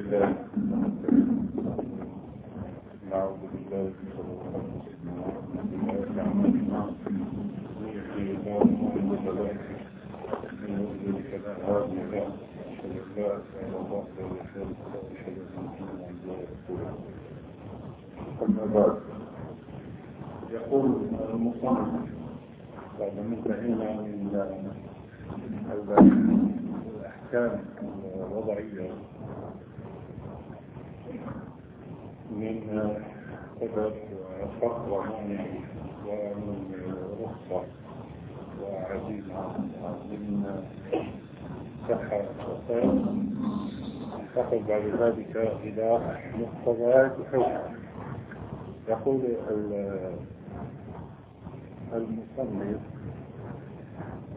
لله نعوذ بالله من شرور انفسنا ومن سيئات اعمالنا من يهده الله مضل له ومن يضلل فلا هادي له اشهد ان لا اله الا الله وحده لا شريك له واشهد ان محمدا عبده ورسوله اما بعد يقول المصنف بعد ما انتهينا من الأحكام الوضعية من سبب وفق ومانع ومن رخصة وعزيمة من صحة وفاة انتقل بعد ذلك إلى مقتضيات الحكم يقول المصنف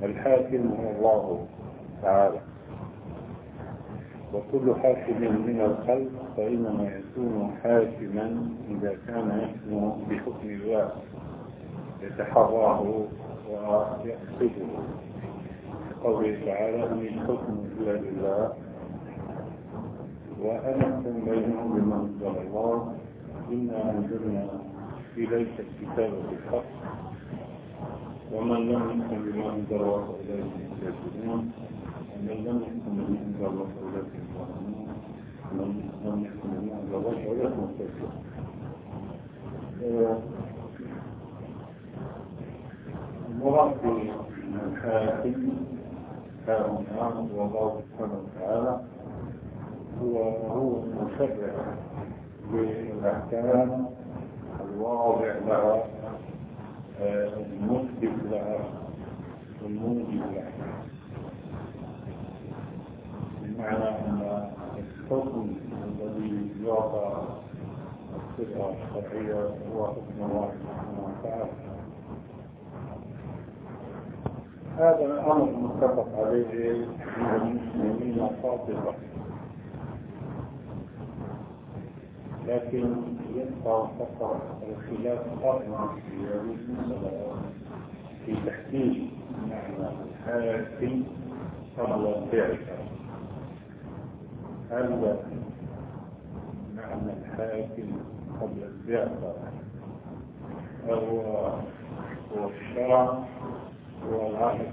الحاكم هو الله تعالى وكل حاكم من الخلق فإنما يكون حاكما إذا كان يحكم بحكم الله يتحراه ويقصده قوله تعالى إن الحكم إلا لله وأنحكم بينهم بما أنزل الله. إنا أنزلنا إليك الكتاب بالحق ومن لم يحكم بما أنزل الله الكافرون ومن لم يحكم انزل الله فاولئك هم الظالمون لم يحكم انزل الله فاولئك هم الكافرون المراد بالحاكم هؤلاء هو الله سبحانه وتعالى هو المشرع بالاحكام الواضع لها المثبت لها والموجب لها بمعنى ان الحكم الذي يعطى الصفه الشرعيه هو حكم الله سبحانه وتعالى هذا الأمر متفق عليه عند المسلمين قاطبه لكن يبقى فقط الخلاف قائما في هذه المسألة في تحديد معنى الحاكم قبل البعثة هل معنى الحاكم قبل البعثة هو هو الشرع هو العهد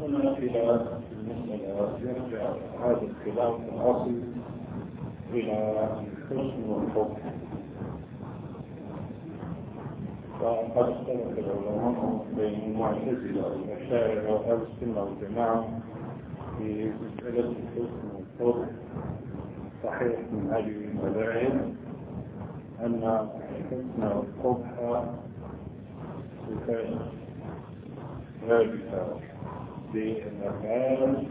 هنا إلى المسألة يرجع هذا الخلاف الأصلي إلى الحسن والحب. وقد اختلف العلماء بين المعتزلة والأشاعرة وأهل السنة والجماعة في مسألة الحسن والحب صحيح من هذه المذاهب أن الحسن والقبح صفات ثابتة بالأفعال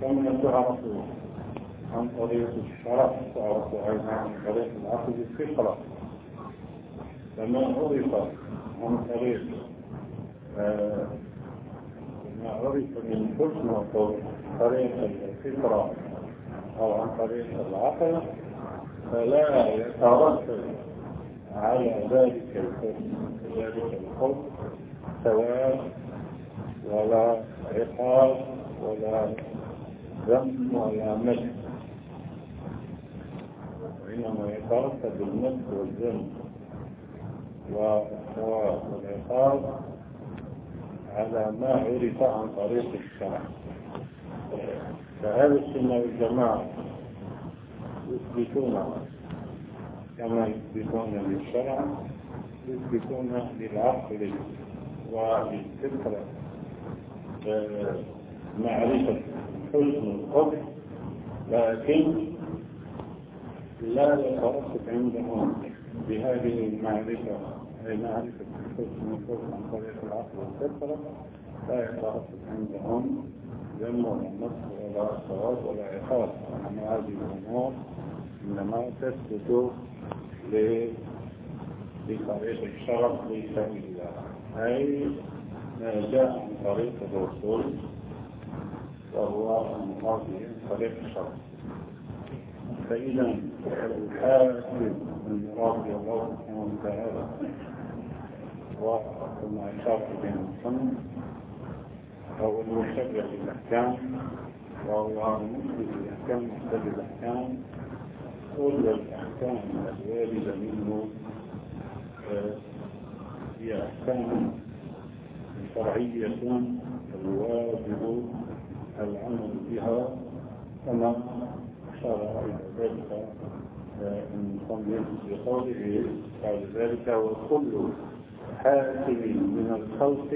كما تعرفون عن طريق الشرع تعرف أيضا عن طريق العقل الفطرة. فما عرف عن طريق ما عرف من حسن وطريق طريق الفطرة أو عن طريق العقل فلا يترتب على ذلك الحسن ذلك الحب ثواب ولا عقاب ولا ذنب ولا مجد وإنما يترتب المجد والذنب والثواب والعقاب على ما عرف عن طريق الشرع فهذه السنة والجماعة يثبتون كما يثبتون للشرع يثبتون للعقل وللفطرة. معرفة حسن القبر لكن لا يترتب عندهم بهذه المعرفة أي معرفة الحسن والقبر عن طريق العقل والفطرة لا يترتب عندهم ذم ولا نصر ولا ثواب ولا عقاب وأن هذه الأمور إنما تثبت بطريق الشرع ليس إلا أي ما جاء عن طريق الرسول وهو المراد به طريق الشرع فإذا الحاكم المراد الله سبحانه وتعالى وكما أشار إليه المصنف أو المشرع الأحكام وهو مثل الأحكام محتل الأحكام كل الأحكام الواردة منه هي أحكام شرعية الواجب العمل بها كما أشار إلى ذلك المصنف بقوله بعد ذلك وكل حاكم من الخلق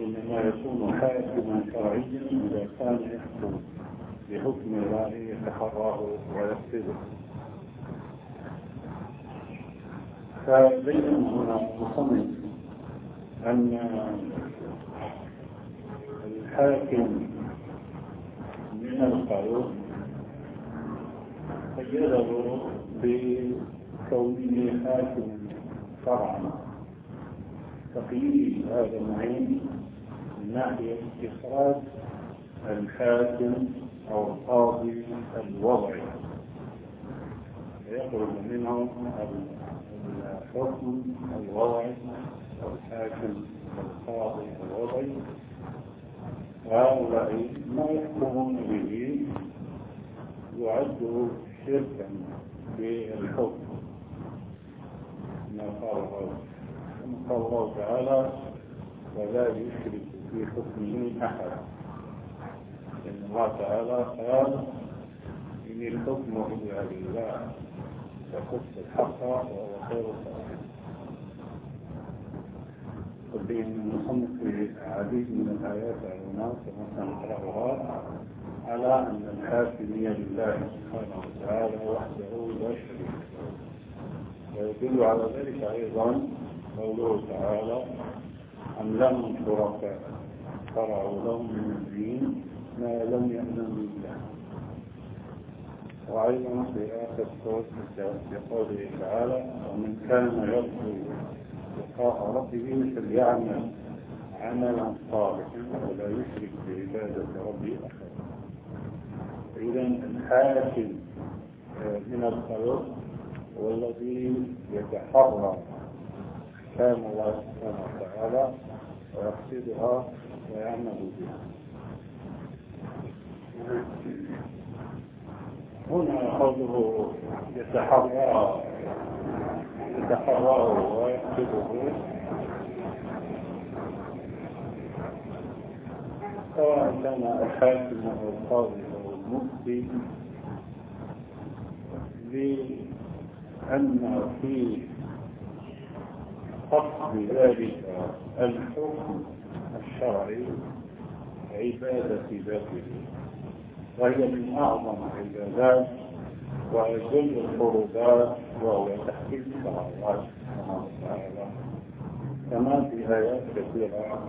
إنما يكون حاكما شرعيا إذا كان يحكم بحكم الله يتحراه ويقصده فبين هنا مصنف أن الحاكم من القانون قيده بكونه حاكما شرعا. تقييد هذا النعيم من ناحية إخراج الحاكم أو القاضي الوضعي. يخرج منه الحكم الوضعي الحاكم القاضي الوضعي. وهؤلاء ما يحكمون به يعد شركا بالحكم. ما قال الله قال الله تعالى ولا يشرك في حكمه احدا إن الله تعالى قال إن الحكم إلا لله يقص الحق وهو خير الصالحين وبين المصنف في عديد من الآيات هنا كما سنقرأها على أن الحاكمية لله سبحانه وتعالى وحده لا شريك له. ويدل على ذلك أيضا قوله تعالى أم لهم شركاء شرعوا لهم من الدين ما لم يأذن بالله وأيضا في آخر سورة بقوله تعالى ومن كان يرجو لقاء ربه فليعمل عملا صالحا ولا يشرك بعبادة ربه أحدا إذا الحاكم من الخلق هو الذي يتحرى أحكام الله سبحانه وتعالى ويقصدها ويعمل بها. هنا قوله يتحرى يتحراه ويقصده. سواء كان الحاكم أو القاضي أو المفتي لأن في قصد ذلك الحكم الشرعي عبادة ذاته وهي من أعظم العبادات وأجل القربات وهو تحقيق الله سبحانه وتعالى. كما في آيات كثيرة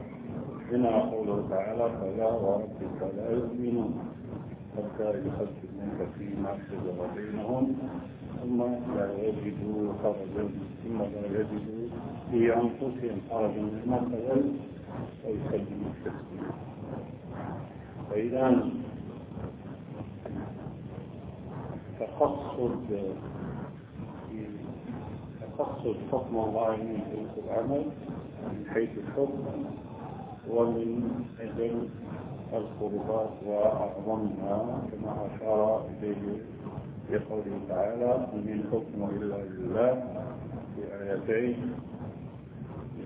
هنا قوله تعالى فلا وربك لا يؤمنون. حتى يحكم منك فيما شجر بينهم ثم لا يجدوا خرجا ثم لا يجدوا في انفسهم خرجا مما قبل ويسلموا التسليم فإذا تقصد تقصد حكم الله من حيث العمل من حيث الحكم ومن أجل القربات وأعظمها كما أشار إليه في قوله تعالى إن الحكم إلا لله في آيتين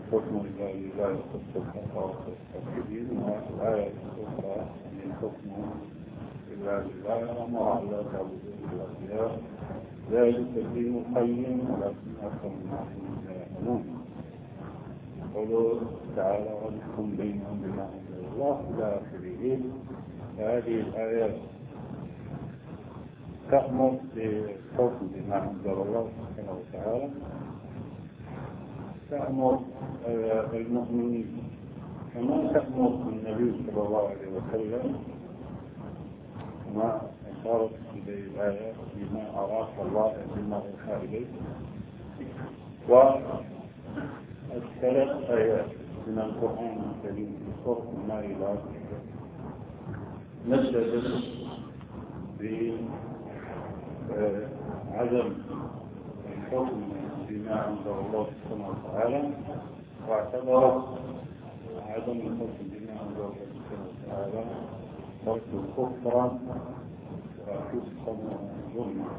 الحكم إلا لله يخص الحق والتوحيدين والآية الأخرى إن الحكم إلا لله على تعبدون إلا ذلك الدين القيم ولكن أكثر الناس لا يعلمون. قوله تعالى ونحكم بينهم بما أنزل الله إلى آخره هذه الآيات تأمر بالحكم بما أنزل الله سبحانه وتعالى. تأمر المؤمنين. كما تأمر النبي صلى الله عليه وسلم كما أشارت إليه الآية بما أراك الله بما أوحى إليك. والثلاث آيات من القرآن الكريم في سورة المائدة. نشدت بعدم الحكم بما أنزل الله سبحانه وتعالى. واعتبرت عدم الحكم بما أنزل الله سبحانه وتعالى ترك كفرا وفسقا ظلما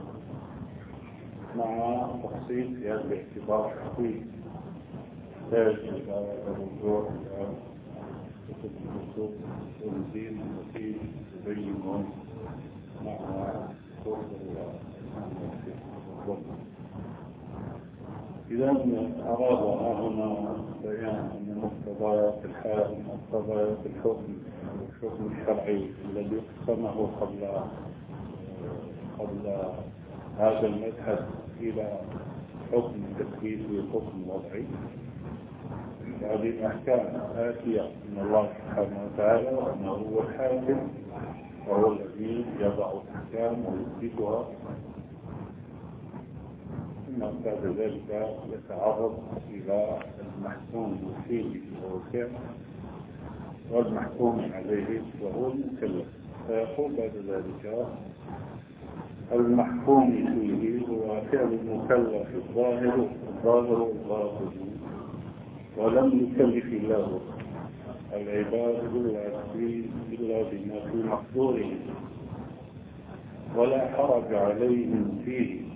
مع تخصيص هذا الاعتبار حقيقي يحتاج إلى الرجوع إلى كتب النصوص والدين التي تبين مع كفر إذا أراد هنا بيان أن مقتضيات الحال مقتضيات الحكم الحكم الشرعي الذي قسمه قبل قبل هذا المبحث إلى حكم تكليفي وحكم وضعي. هذه الأحكام آتية من الله سبحانه وتعالى وأنه هو الحاكم وهو الذي يضع الأحكام ويثبتها. ثم بعد ذلك يتعرض إلى المحكوم فيه الفعل والمحكوم عليه وهو المكلف. فيقول بعد ذلك المحكوم فيه هو فعل المكلف الظاهر الظاهر الظاهر ولم يكلف الله العباد إلا بما في مقدوره ولا حرج عليهم فيه.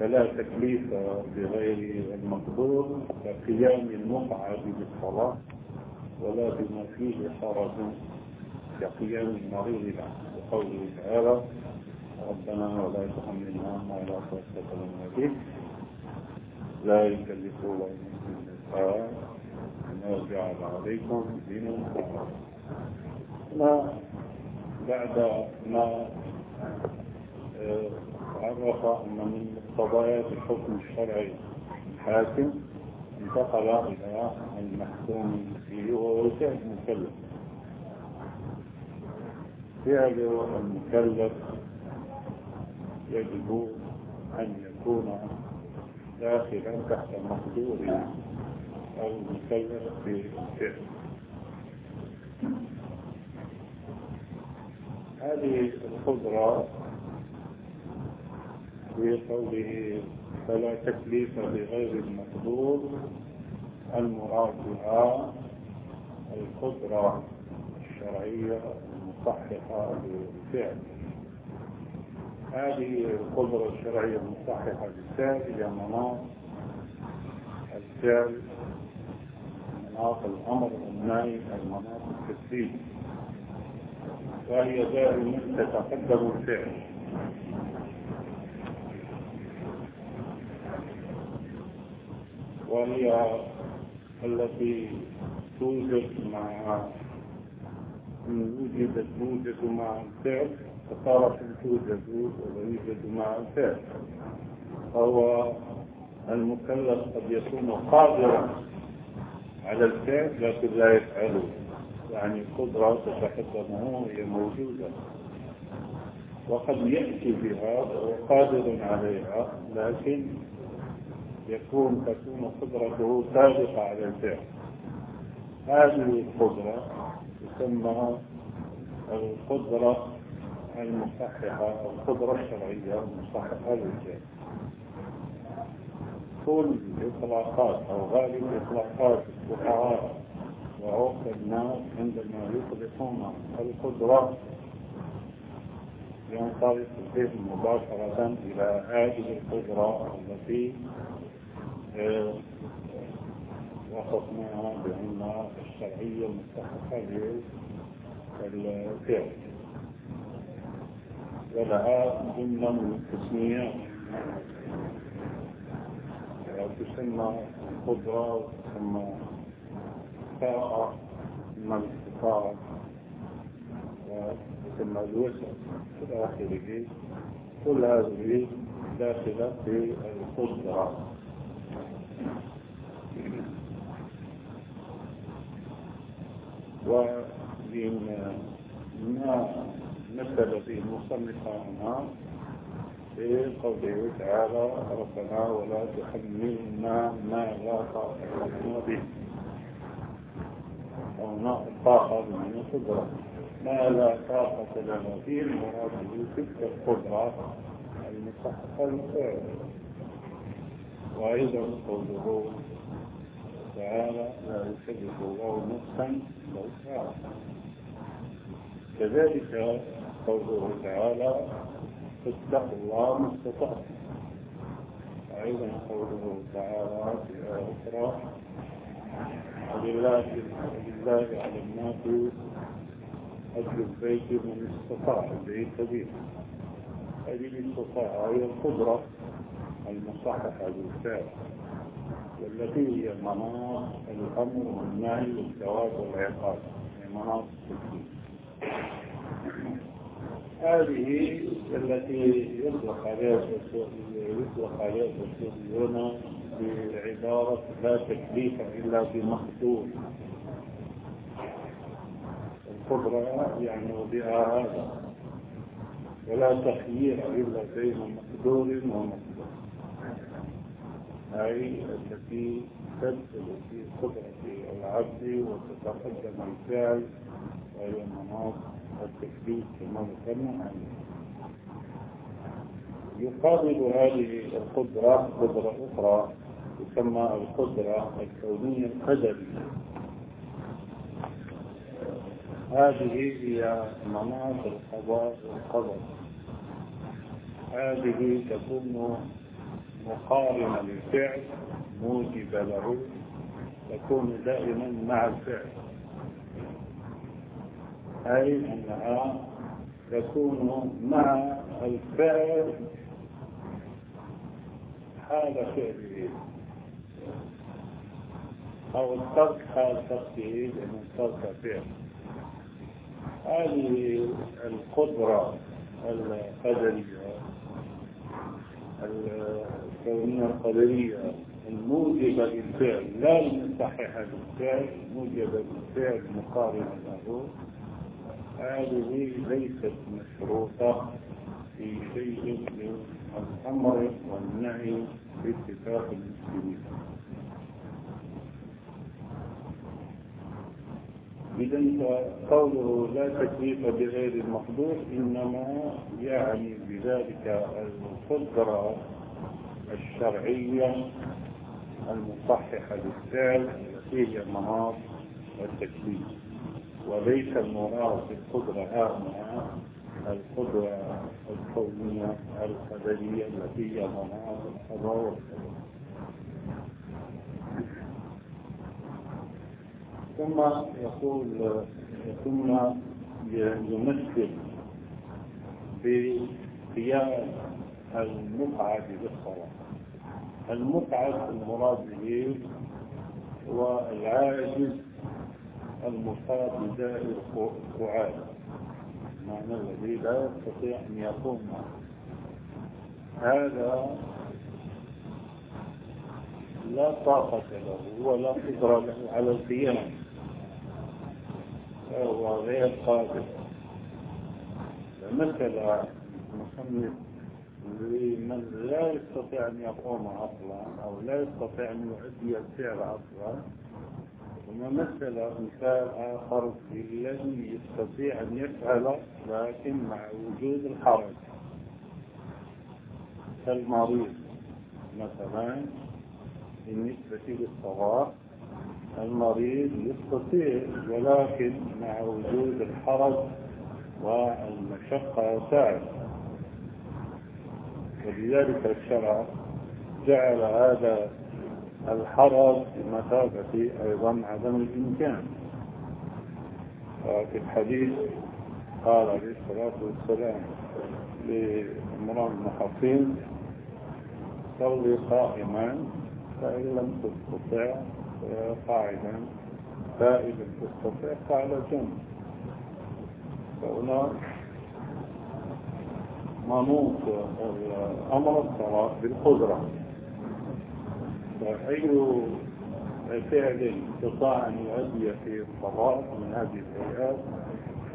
فلا تكليف بغير المقدور كقيام المقعد بالصلاة ولا بما فيه حرج كقيام المريض له وقوله تعالى ربنا ولا تحملنا ما لا طاقة لنا به. لا يكلف الله نفسا ما جعل عليكم دين ما بعد ما عرف أن من مقتضيات الحكم الشرعي الحاكم انتقل إلى المحكوم فيه وهو المكلف. فعل المكلف يجب أن يكون داخلا تحت مقدور المكلف بالفعل هذه القدرة في قوله فلا تكليف بغير المقدور المراد بها القدرة الشرعية المصححة للفعل هذه القدرة الشرعية المصححة للفعل هي مناط الفعل مناط الأمر والنهي المناط التسليم وهي دائما تتقدم الفعل. وهي التي توجد مع وجدت توجد مع الفعل فصارت توجد ويوجد مع الفعل. فهو المكلف قد يكون قادرا على الفعل لكن لا يفعله. يعني قدرة تتحكمه هي موجودة. وقد يأتي بها وهو قادر عليها لكن يكون تكون قدرته سابقة على الفعل. هذه القدرة تسمى القدرة المصححة القدرة الشرعية المصححة للفعل كل إطلاقات أو غالب إطلاقات الفقهاء وعرف الناس عندما يطلقون القدرة ينصرف الذهن مباشرة إلى هذه القدرة التي وصفناها بأنها الشرعية المستحقة للفعل ولها جملة من التسميات تسمى القدرة وتسمى الطاقة تسمى الاستطاعة وتسمى الوسع إلى آخره كل هذه داخلة في القدرة. ومما مثل به المصنف هنا في قوله تعالى ربنا ولا تحملنا ما لا طاقة لنا به. أو الطاقة بمعنى قدرة ما لا طاقة لنا به المراد به تلك القدرة المصححة للفعل وأيضا قوله تعالى لا يكلف الله نفسا شاء كذلك قوله تعالى اتقوا الله ما استطعتم. أيضا قوله تعالى في آية أخرى ولله ولله على الناس حج البيت من استطاع به سبيل هذه الاستطاعة هي القدرة. المصححة بالفعل والتي هي مناط الأمر والنهي والثواب والعقاب. هي مناط التكليف هذه التي يطلق عليها يطلق عليها هنا بعبارة لا تكليف إلا بمقدور القدرة يعني بها هذا. ولا تخيير إلا بين مقدور ومقدور أي التي تدخل في قدرة العبد وتتقدم الفعل وهي مناط التكليف كما ذكرنا يقابل هذه القدرة قدرة أخرى تسمى القدرة الكونية القدرية هذه هي مناط القضاء والقدر. هذه تكون مقارنة للفعل موجبة له تكون دائما مع الفعل. أي أنها تكون مع الفعل. حال فعله أو الترك حال تركه لمن ترك فعل. هذه القدرة القدرية الكونية القدرية الموجبة للفعل لا المصححة للفعل الموجبة للفعل مقارنة له. هذه ليست مشروطة في شيء من الأمر والنهي باتفاق المسلمين. إذا قوله لا تكليف بغير المقدور إنما يعني بذلك القدرة الشرعية المصححة للفعل التي هي مناط التكليف. وليس المراد بالقدرة هنا القدرة الكونية القدرية التي هي مناط القضاء والقدر ثم يقول ثم يمثل بقيام المقعد بالصلاة المقعد المراد به هو العاجز المصاب بداء القعاد. معنى الذي لا يستطيع أن يقوم هذا لا طاقة له ولا قدرة له على القيام. فهو غير قادر فمثل لمن لا يستطيع أن يقوم أصلا أو لا يستطيع أن يؤدي الفعل أصلا ثم مثل مثال آخر الذي يستطيع أن يفعل لكن مع وجود الحرج كالمريض مثلا بالنسبة للصغار المريض يستطيع ولكن مع وجود الحرج والمشقة يساعد ولذلك الشرع جعل هذا الحرج بمثابة أيضا عدم الإمكان. ففي الحديث قال عليه الصلاة والسلام لعمران بن حصين صلي قائما فإن لم تستطع قاعدا فإن لم تستطع فعلى جنب. فهنا منوط أمر الصلاة بالقدرة. فأي فعل استطاع أن يؤدي في الصلاة من هذه الهيئات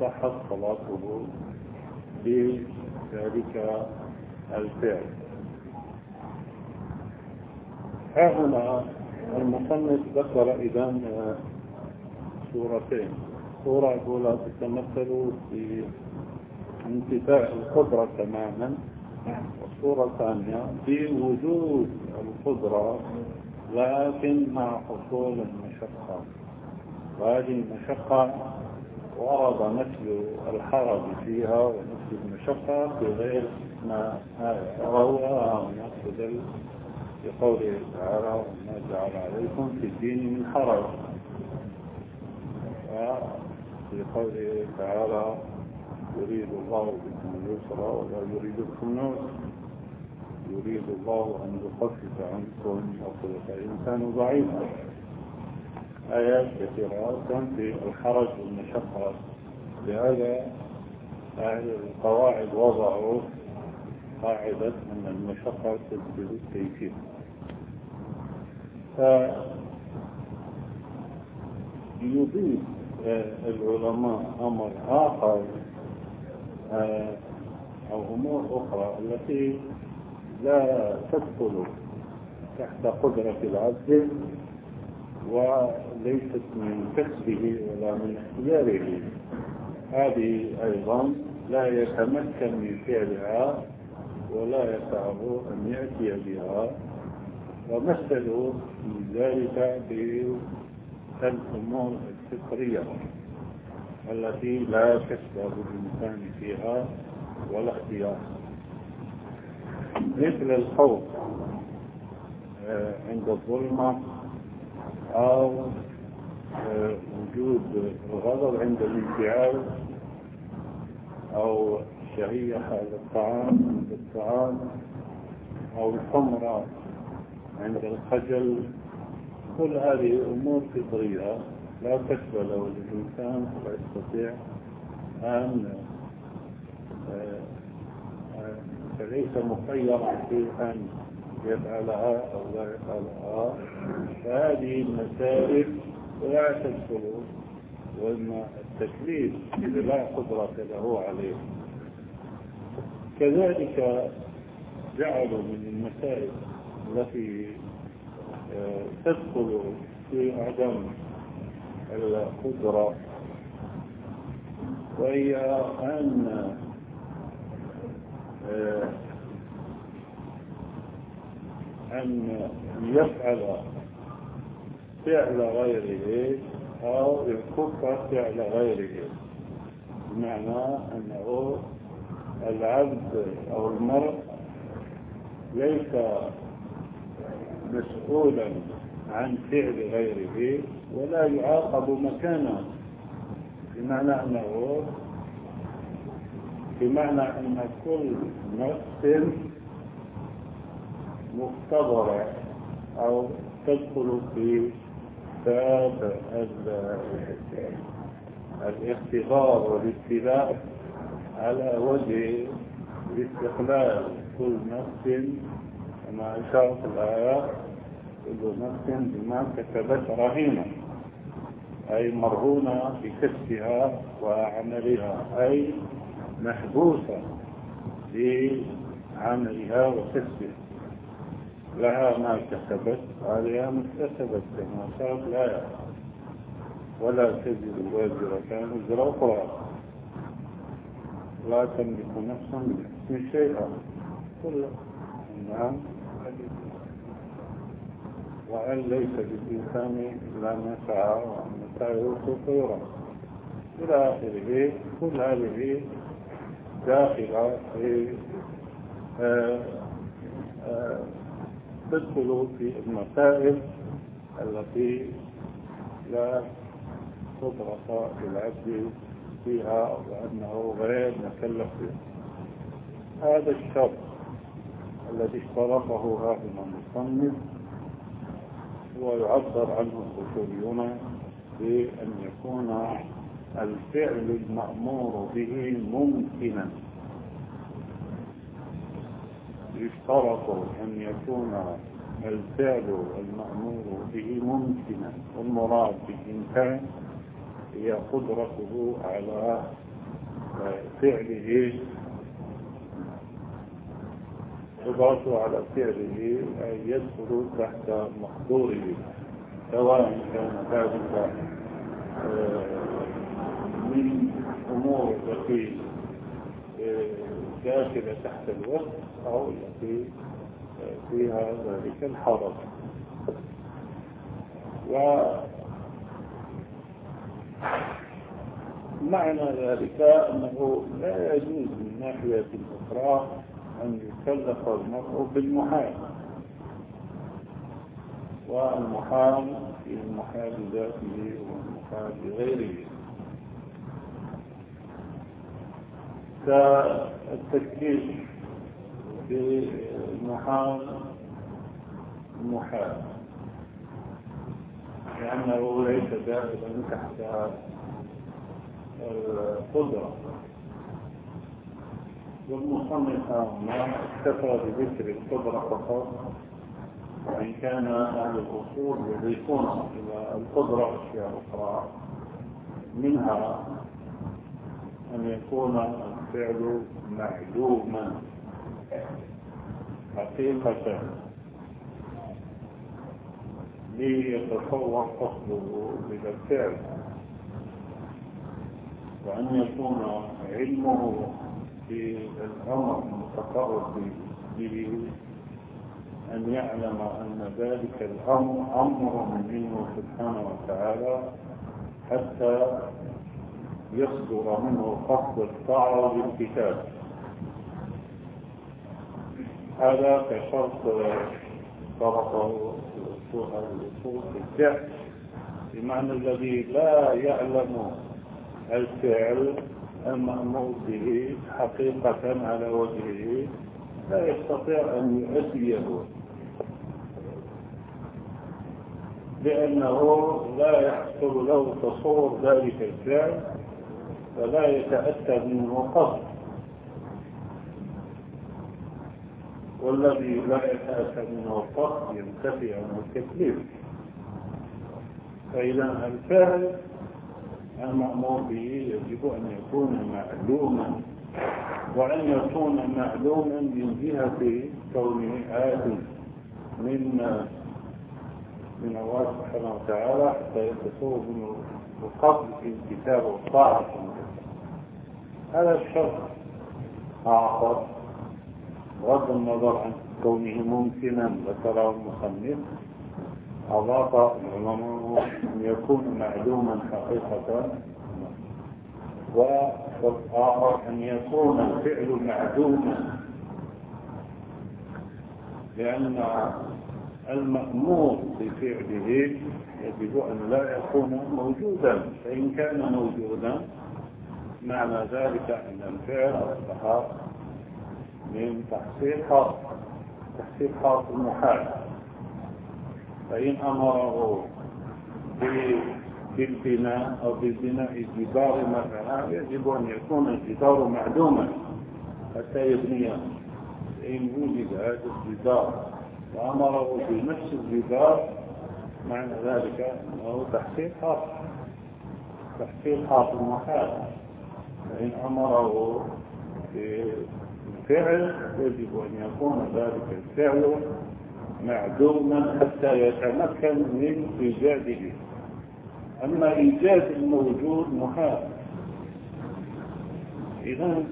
صحت صلاته بذلك الفعل. ها هنا المصنف ذكر إذا سورتين. سورة أولى تتمثل في انتفاء القدرة تماما والصورة الثانية في وجود القدرة لكن مع حصول المشقة. وهذه المشقة ورد مثل الحرج فيها ومثل المشقة في غير ما روى مثل في قوله تعالى. جعل عليكم في الدين من حرج. وفي قوله تعالى يريد الله بكم اليسر ولا يريد بكم يريد الله أن يخفف عنكم وخلق الإنسان ضعيفا آيات كثيرة في الحرج والمشقة. لهذا أهل القواعد وضعوا قاعدة أن المشقة تجلب التيسير فيضيف العلماء أمر آخر أو أمور أخرى التي لا تدخل تحت قدرة العبد وليست من كسبه ولا من اختياره. هذه أيضا لا يتمكن من فعلها ولا يسعه أن يأتي بها. ومثلوا ذلك بالأمور الفطرية التي لا كسب للإنسان فيها ولا اختيار. مثل الخوف آه، عند الظلمة أو آه، وجود الغضب عند الانفعال أو الشهية عند الطعام أو الحمرة عند الخجل. كل هذه أمور فطرية لا كسب له للإنسان ولا يستطيع أن آه، فليس مخيرا في أن يفعلها أو لا يفعلها. فهذه المسائل لا تدخل وإن التكليف لا قدرة له عليه. كذلك جعلوا من المسائل التي آه، تدخل في عدم القدرة وهي أن آه، أن يفعل فعل غيره أو يكف فعل غيره بمعنى أنه العبد أو المرء ليس مسؤولا عن فعل غيره ولا يعاقب مكانه. بمعنى أنه بمعنى أن كل نفس مختبرة أو تدخل في باب الاختبار والابتلاء على وجه استقلال كل نفس كما أشارت الآية كل نفس بما كتبت رهينة. أي مرهونة بكسبها وعملها. أي محبوسة بعملها وكسبها. لها ما كسبت عليها ما اكتسبت كما صارت لا ولا تجد وازرة وزر أخرى. لا تملك نفسا من شيئا كل نعم. وأن ليس للإنسان إلا ما سعى وأن سعيه سوف إلى آخره كل هذه داخلة في آه، آه، تدخل في المسائل التي لا قدرة للعبد فيها وأنه غير مكلف فيها. هذا الشرط الذي اشترطه هذا المصنف هو يعبر عنه الأصوليون بأن يكون الفعل المأمور به ممكنا. يشترط أن يكون الفعل المأمور به ممكنا. والمراد بالإمكان هي قدرته على فعله قدرته على فعله يدخل تحت مقدوره سواء كان ذلك آه، من أمور التي آه، داخلة تحت الوقت أو التي فيها ذلك الحرج. معنى ذلك أنه لا يجوز من ناحية أخرى أن يكلف المرء بالمحال. والمحال في المحال ذاته والمحال بغيره كالتكليف بالمحال محال. لأنه ليس داخلا تحت القدرة. والمصنف ما اكتفى بذكر القدرة فقط وإن كان أهل الأصول يضيفون إلى القدرة أشياء أخرى. منها أن يكون الفعل معلوما حقيقة ليتصور قصده إلى الفعل وأن يكون علمه بالأمر المتقرب به أن يعلم أن ذلك الأمر أمر منه سبحانه وتعالى حتى يصدر منه قصد الطاعة بالكتاب هذا كشرط طرقه الأصول الفعل بمعنى الذي لا يعلم الفعل المأمور به حقيقة على وجهه لا يستطيع أن يؤديه لأنه لا يحصل له تصور ذلك الفعل فلا يتأتى منه قصد والذي لا يتأتى منه القصد ينتفي عنه التكليف فإذا الفعل المأمور به يجب أن يكون معلوما وأن يكون معلوما من جهة كونه آت من من الله سبحانه وتعالى حتى يتصور منه القصد في الكتاب والطاعة. هذا الشرط آخر. بغض النظر عن كونه ممكنا ذكره المصنف. أضاف العلماء أن يكون معلوما حقيقة والآخر أن يكون الفعل معدوما لأن المأمور بفعله يجب أن لا يكون موجودا فإن كان موجودا معنى ذلك أن الفعل أصبح من تحصيل حاصل تحصيل حاصل محال فإن أمره بالبناء أو ببناء الجدار مثلا يجب أن يكون الجدار معدوما. حتى يبنيه إن وجد هذا الجدار. وأمره بنفس الجدار معنى ذلك أنه تحصيل حاصل تحصيل حاصل محال فإن أمره بالفعل يجب أن يكون ذلك الفعل معدوما حتى يتمكن من إيجاده. أما إيجاد الموجود محال. إذا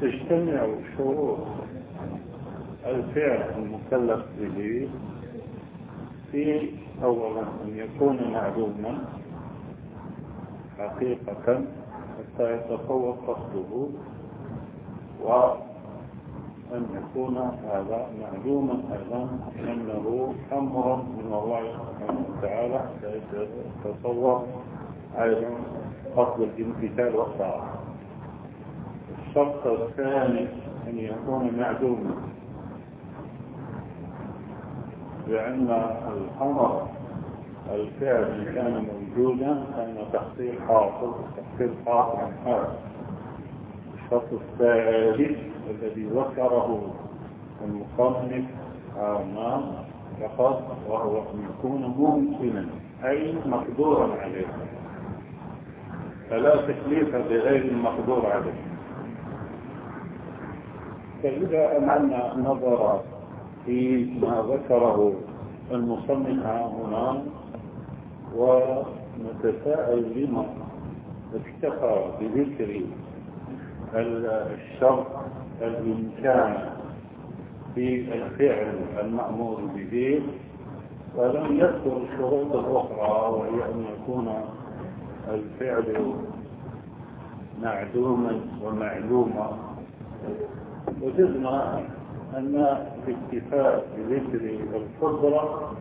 تجتمع شروط الفعل المكلف به في أولا أن يكون معلوما حقيقة حتى يتصور قصده وأن يكون هذا معلوما أيضا أنه أمر من الله سبحانه وتعالى يتصور أيضا قصد الامتثال والطاعة الشرط الثاني أن يكون معلوما. لأن الأمر الفعل كان موجودا كان تحصيل حاصل تحصيل حاصل. هذا الشرط الثالث الذي ذكره المصنف أمام فقط وهو أن يكون ممكنا أي مقدورا عليه. فلا تكليف بغير المقدور عليه. فإذا أمعنا نظر في ما ذكره المصنف هنا ونتساءل لما اكتفى بذكر الشرط الإمكان في الفعل المأمور به ولم يذكر الشروط الأخرى وهي أن يكون الفعل معدوما ومعلوما. وجدنا أن باكتفاء بذكر القدرة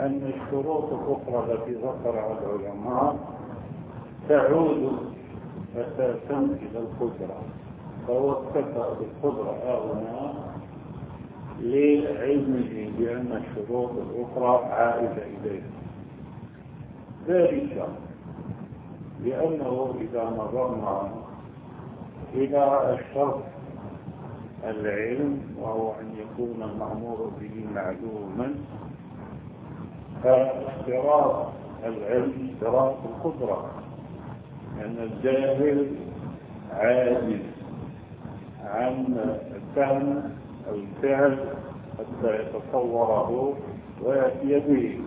أن الشروط الأخرى التي ذكرها العلماء تعود أساسا إلى القدرة. فهو اكتفى بالقدرة هنا لعلمه بأن الشروط الأخرى عائدة إليه. ذلك لأنه إذا نظرنا إلى الشرط العلم وهو أن يكون المأمور به معلوما فاشتراط العلم اشتراط القدرة أن الجاهل عاجز عن أو الفعل حتى يتصوره ويأتي به.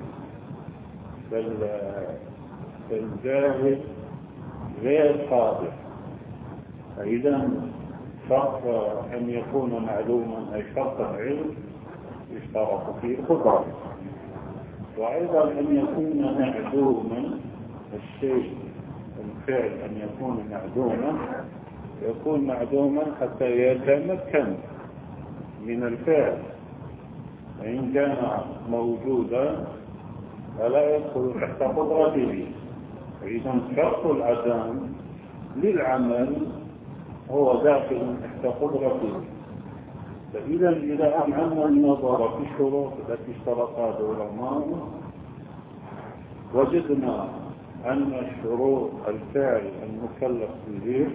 فالجاهل غير قادر. فإذا شرط أن يكون معلوما أي شرط العلم يشترط فيه القدرة وأيضا أن يكون معدوما الشيء الفعل أن يكون معدوما يكون معدوما حتى يتمكن من الفعل. فإن كان موجودا فلا يدخل تحت قدرته. فإذا شرط العدم للعمل هو داخل تحت قدرته. فإذا إذا أمعنا النظر في الشروط التي اشترطها العلماء وجدنا أن الشروط الفعل المكلف به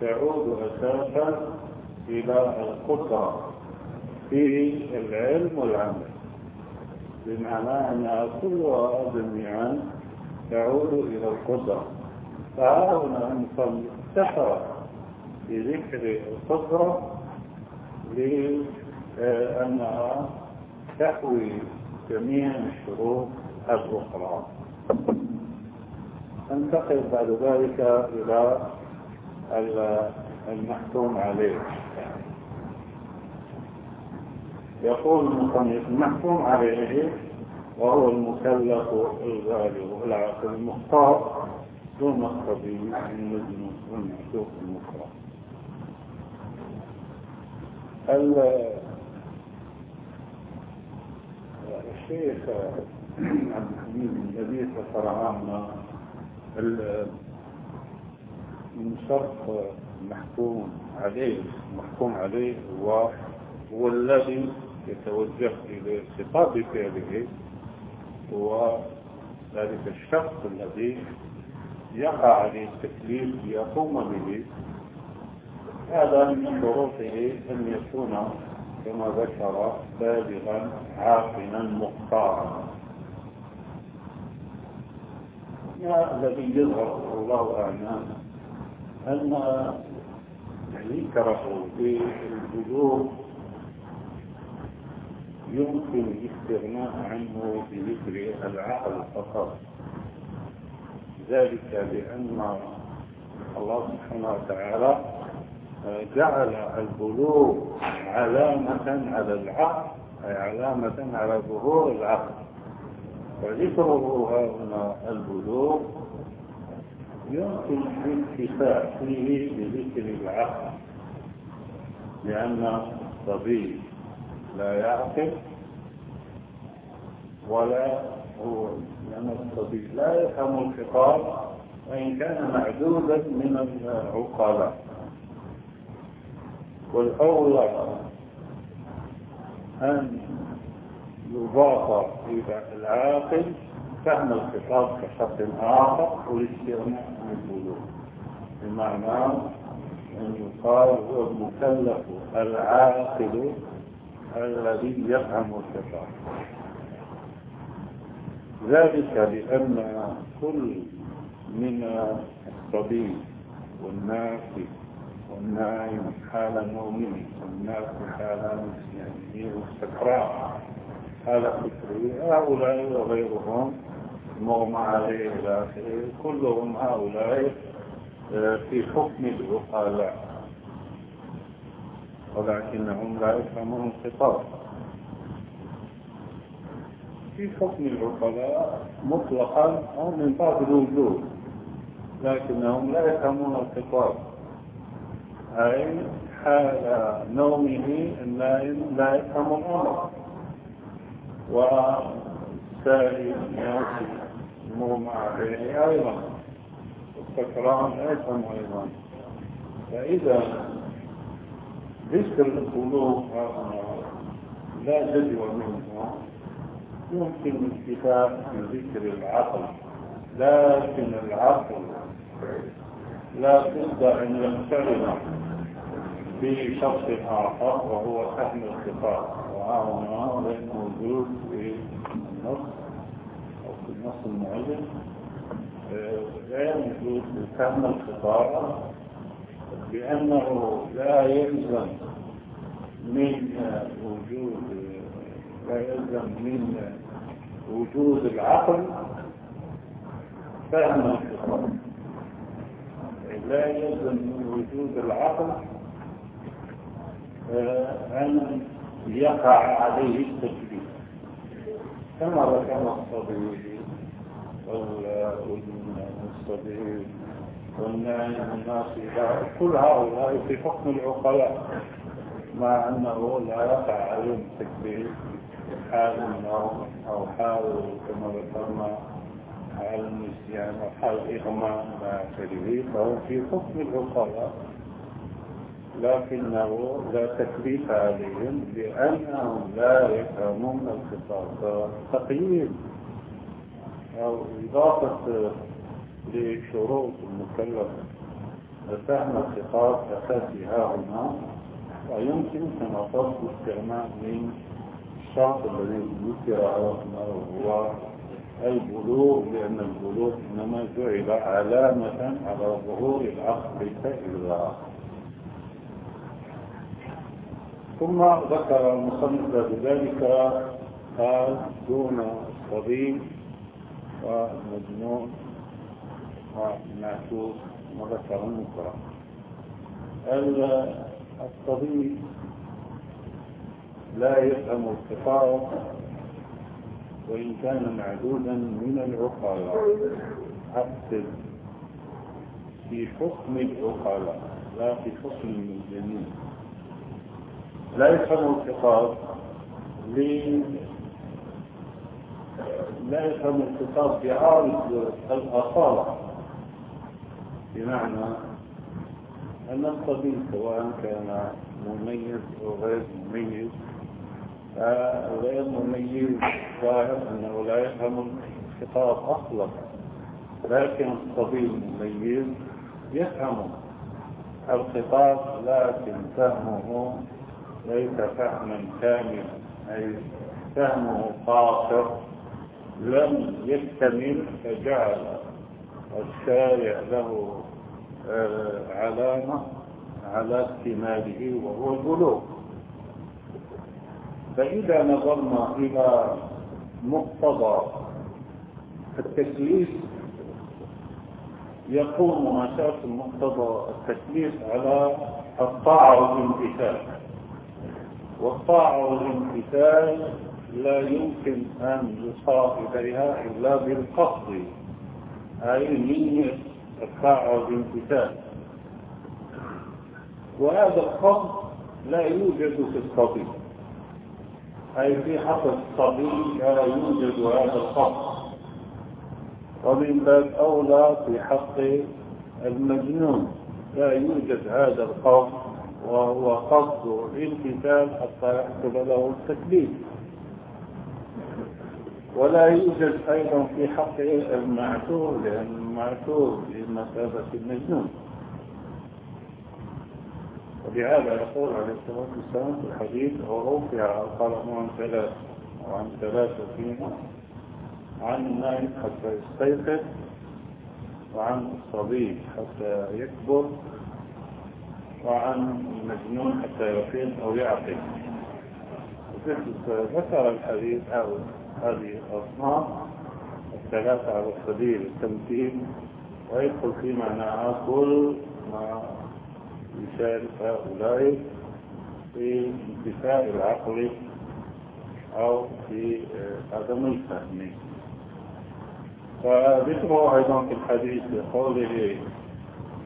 تعود أساسا إلى القدرة في العلم والعمل. بمعنى أنها كلها جميعا تعود إلى القدرة فهنا المصنف افتخر بذكر القدرة لأنها تحوي جميع الشروط الأخرى. ننتقل بعد ذلك إلى المحكوم عليه يقول المصنف المحكوم عليه وهو المكلف الغالب العاقل المختار دون الصبي المجنون والمحسوب المكره الشيخ عبد الحميد النبي ذكر شرط المحكوم عليه المحكوم عليه هو هو الذي يتوجه إلى خطاب فعله هو ذلك الشخص الذي يقع عليه التكليف ليقوم به. هذا من شروطه أن يكون كما ذكر بالغا عاقلا مختارا الذي يظهر الله أعلم أن ذكره بالبلوغ يمكن الاستغناء عنه بذكر العقل فقط. ذلك لأن الله سبحانه وتعالى جعل البلوغ علامة على العقل أي علامة على ظهور العقل. وذكره هنا البلوغ يمكن الاكتفاء فيه بذكر العقل لأن الصبي لا يعقل ولا هو لأن الصبي لا يفهم الخطاب وإن كان معدودا من العقلاء. والأولى أن يضاف إلى العاقل فهم الخطاب كشخص آخر والاستغناء عن البلوغ. بمعنى أن يقال هو المكلف العاقل الذي يفهم الخطاب. ذلك لأن كل من الطبيب والناس والنائم حال نومه والناس حال نسيانه والسكران حال فكره هؤلاء وغيرهم مغمى عليه إلى آخره. كلهم هؤلاء آه، في حكم العقلاء ولكنهم لا يفهمون الخطاب. في حكم العقلاء مطلقا أو من باب الوجود لكنهم لا يفهمون الخطاب. أي حال نومه النائم لا يفهم الأمر والسائل النوم عليه أيضا السكران لا يفهم أيضا فإذا ذكر القلوب لا جدوى منه يمكن الاكتفاء بذكر العقل لكن العقل لا بد أن يقترن بشخص آخر وهو فهم الخطاب. غير موجود في النص أو في النص المعين غير موجود في فهم الخطاب بأنه لا يلزم من وجود لا يلزم من وجود العقل فهم الخطاب لا يلزم من وجود العقل أن يقع عليه التكليف كما ذكر الصبي والصبي والنائم والناصي كل هؤلاء في حكم العقلاء مع أنه لا يقع عليهم التكليف حال النوم أو حال كما ذكرنا حال النسيان أو حال إغماء ما فهو في حكم العقلاء. لكنه لا تكليف عليهم لأنهم لا يفهمون الخطاب. تقييد أو إضافة لشروط المكلف لفهم الخطاب أساسي ها هنا ويمكن كما قلت استعمال من الشرط الذي ذكر هو البلوغ لأن البلوغ إنما جعل علامة على ظهور العقل فإذا ثم ذكر المصنف بذلك قال دون الصبي والمجنون والمعتوق وذكر النكرة الصبي لا يفهم الخطاب وإن كان معدودا من العقلاء. حتى في حكم العقلاء لا في حكم المجانين لا يفهم الخطاب لا يفهم الخطاب بعارض الأصالة. بمعنى أن الطبيب سواء كان مميز أو غير مميز غير مميز ظاهر أنه لا يفهم الخطاب أصلا لكن الطبيب المميز يفهم الخطاب لكن فهمه ليس فهما كاملا أي فهمه قاصر لم يكتمل فجعل الشارع له علامة على اكتماله وهو البلوغ. فإذا نظرنا إلى مقتضى التكليف يقوم أساس مقتضى التكليف على الطاعة والامتثال. والطاعة والامتثال لا يمكن أن يصار إليها إلا بالقصد. أي نية الطاعة والامتثال وهذا القصد لا يوجد في الطبيب. أي في حق الصبي لا يوجد هذا القصد. ومن باب أولى في حق المجنون لا يوجد هذا القصد. وهو قصد الامتثال حتى يحصل له التكليف. ولا يوجد أيضا في حق المعتور لأن المعتور بمثابة المجنون. ولهذا يقول عليه الصلاة والسلام في الحديث ورفع القلم عن ثلاث وعن ثلاثة فيما عن النائم حتى يستيقظ وعن الصبي حتى يكبر. وعن المجنون حتى يفيد أو يعقل ذكر الحديث أو هذه الأصناف الثلاثة على سبيل التمثيل ويدخل في معناها كل ما يشارك هؤلاء في انتفاء العقل أو في عدم الفهم. فذكره أيضا في الحديث بقوله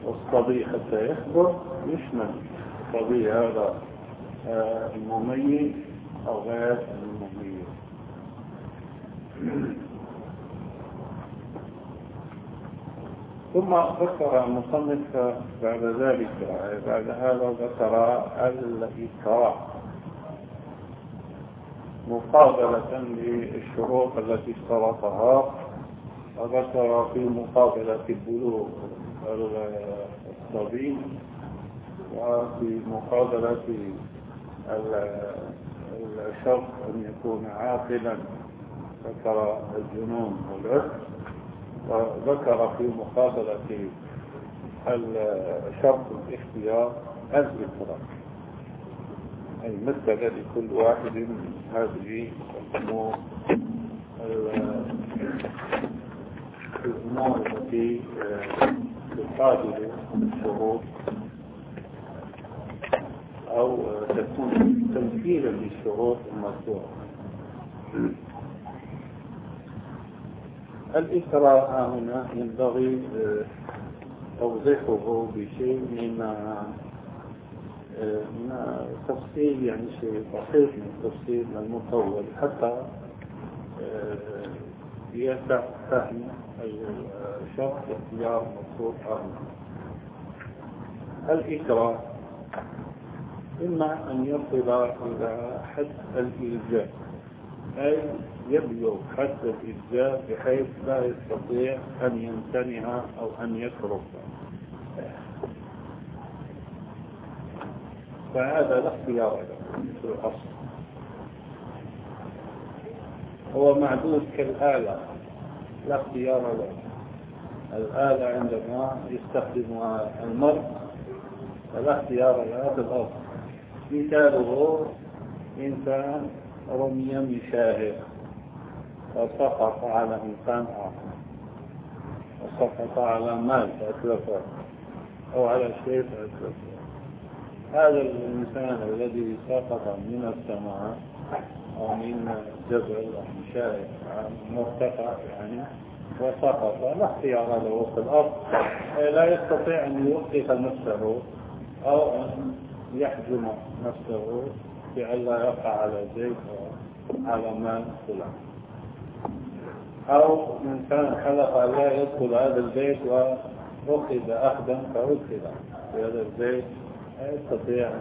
والصبي حتى يكبر يشمل. الصبي هذا آه، المميز أو غير المميز. ثم ذكر المصنف بعد ذلك بعد هذا ذكر الإكراه. مقابلة للشروط التي اشترطها وذكر في مقابلة البلوغ. الصبي وفي مقابلة الشرط أن يكون عاقلا ذكر الجنون والعسر وذكر في مقابلة شرط الاختيار الإكراه أي مثل لكل واحد من هذه الأمور الأمور التي تقابل الشروط أو تكون تمثيلا للشروط المذكورة. الإسراء هنا ينبغي توضيحه بشيء من من تفصيل يعني شيء بسيط من التفصيل المطول حتى يسع فهم الشخص اختيار مقصود آخر الإكراه. إما أن يصل إلى حد الإلزام أي يبلغ حد الإلزام بحيث لا يستطيع أن يمتنع أو أن يترك. فهذا لا اختيار له في الأصل. هو معدود كالآلة لا اختيار له. الآلة عندما يستخدمها المرء فلا اختيار لها في الأرض. مثاله إنسان رمي من شاهر وسقط على إنسان آخر وسقط على مال فأتلفه أو على شيء فأتلفه. هذا الإنسان الذي سقط من السماء أو من جبل من شاهر مرتفع يعني وسقط. لا اختيار له في الأرض. لا يستطيع أن يوقف نفسه أو أن يحجم نفسه بألا يقع على زيت أو على ماء فلان. أو إنسان حلف أن لا يدخل هذا البيت وأخذ أخذا فأدخل في هذا البيت لا يستطيع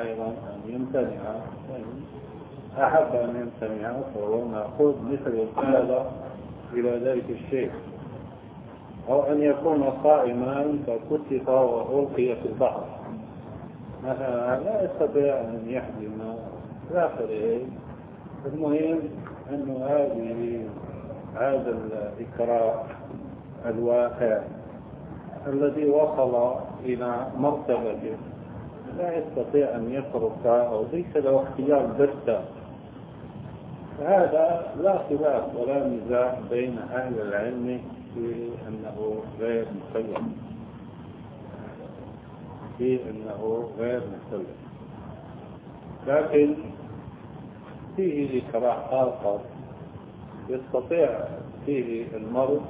أيضا أن يمتنع. أحب أن يمتنع فهو مأخوذ مثل هذا إلى ذلك الشيء أو أن يكون صائما فكتف وألقي في البحر. مثلا لا يستطيع أن يحجم آخره. المهم أن هذه هذا الإكراه الواقع الذي وصل إلى مرتبة لا يستطيع أن يترك أو ليس له اختيار بتة هذا لا خلاف ولا نزاع بين أهل العلم في أنه غير مسلم في أنه غير مسلم لكن فيه إكراه آخر يستطيع فيه المرء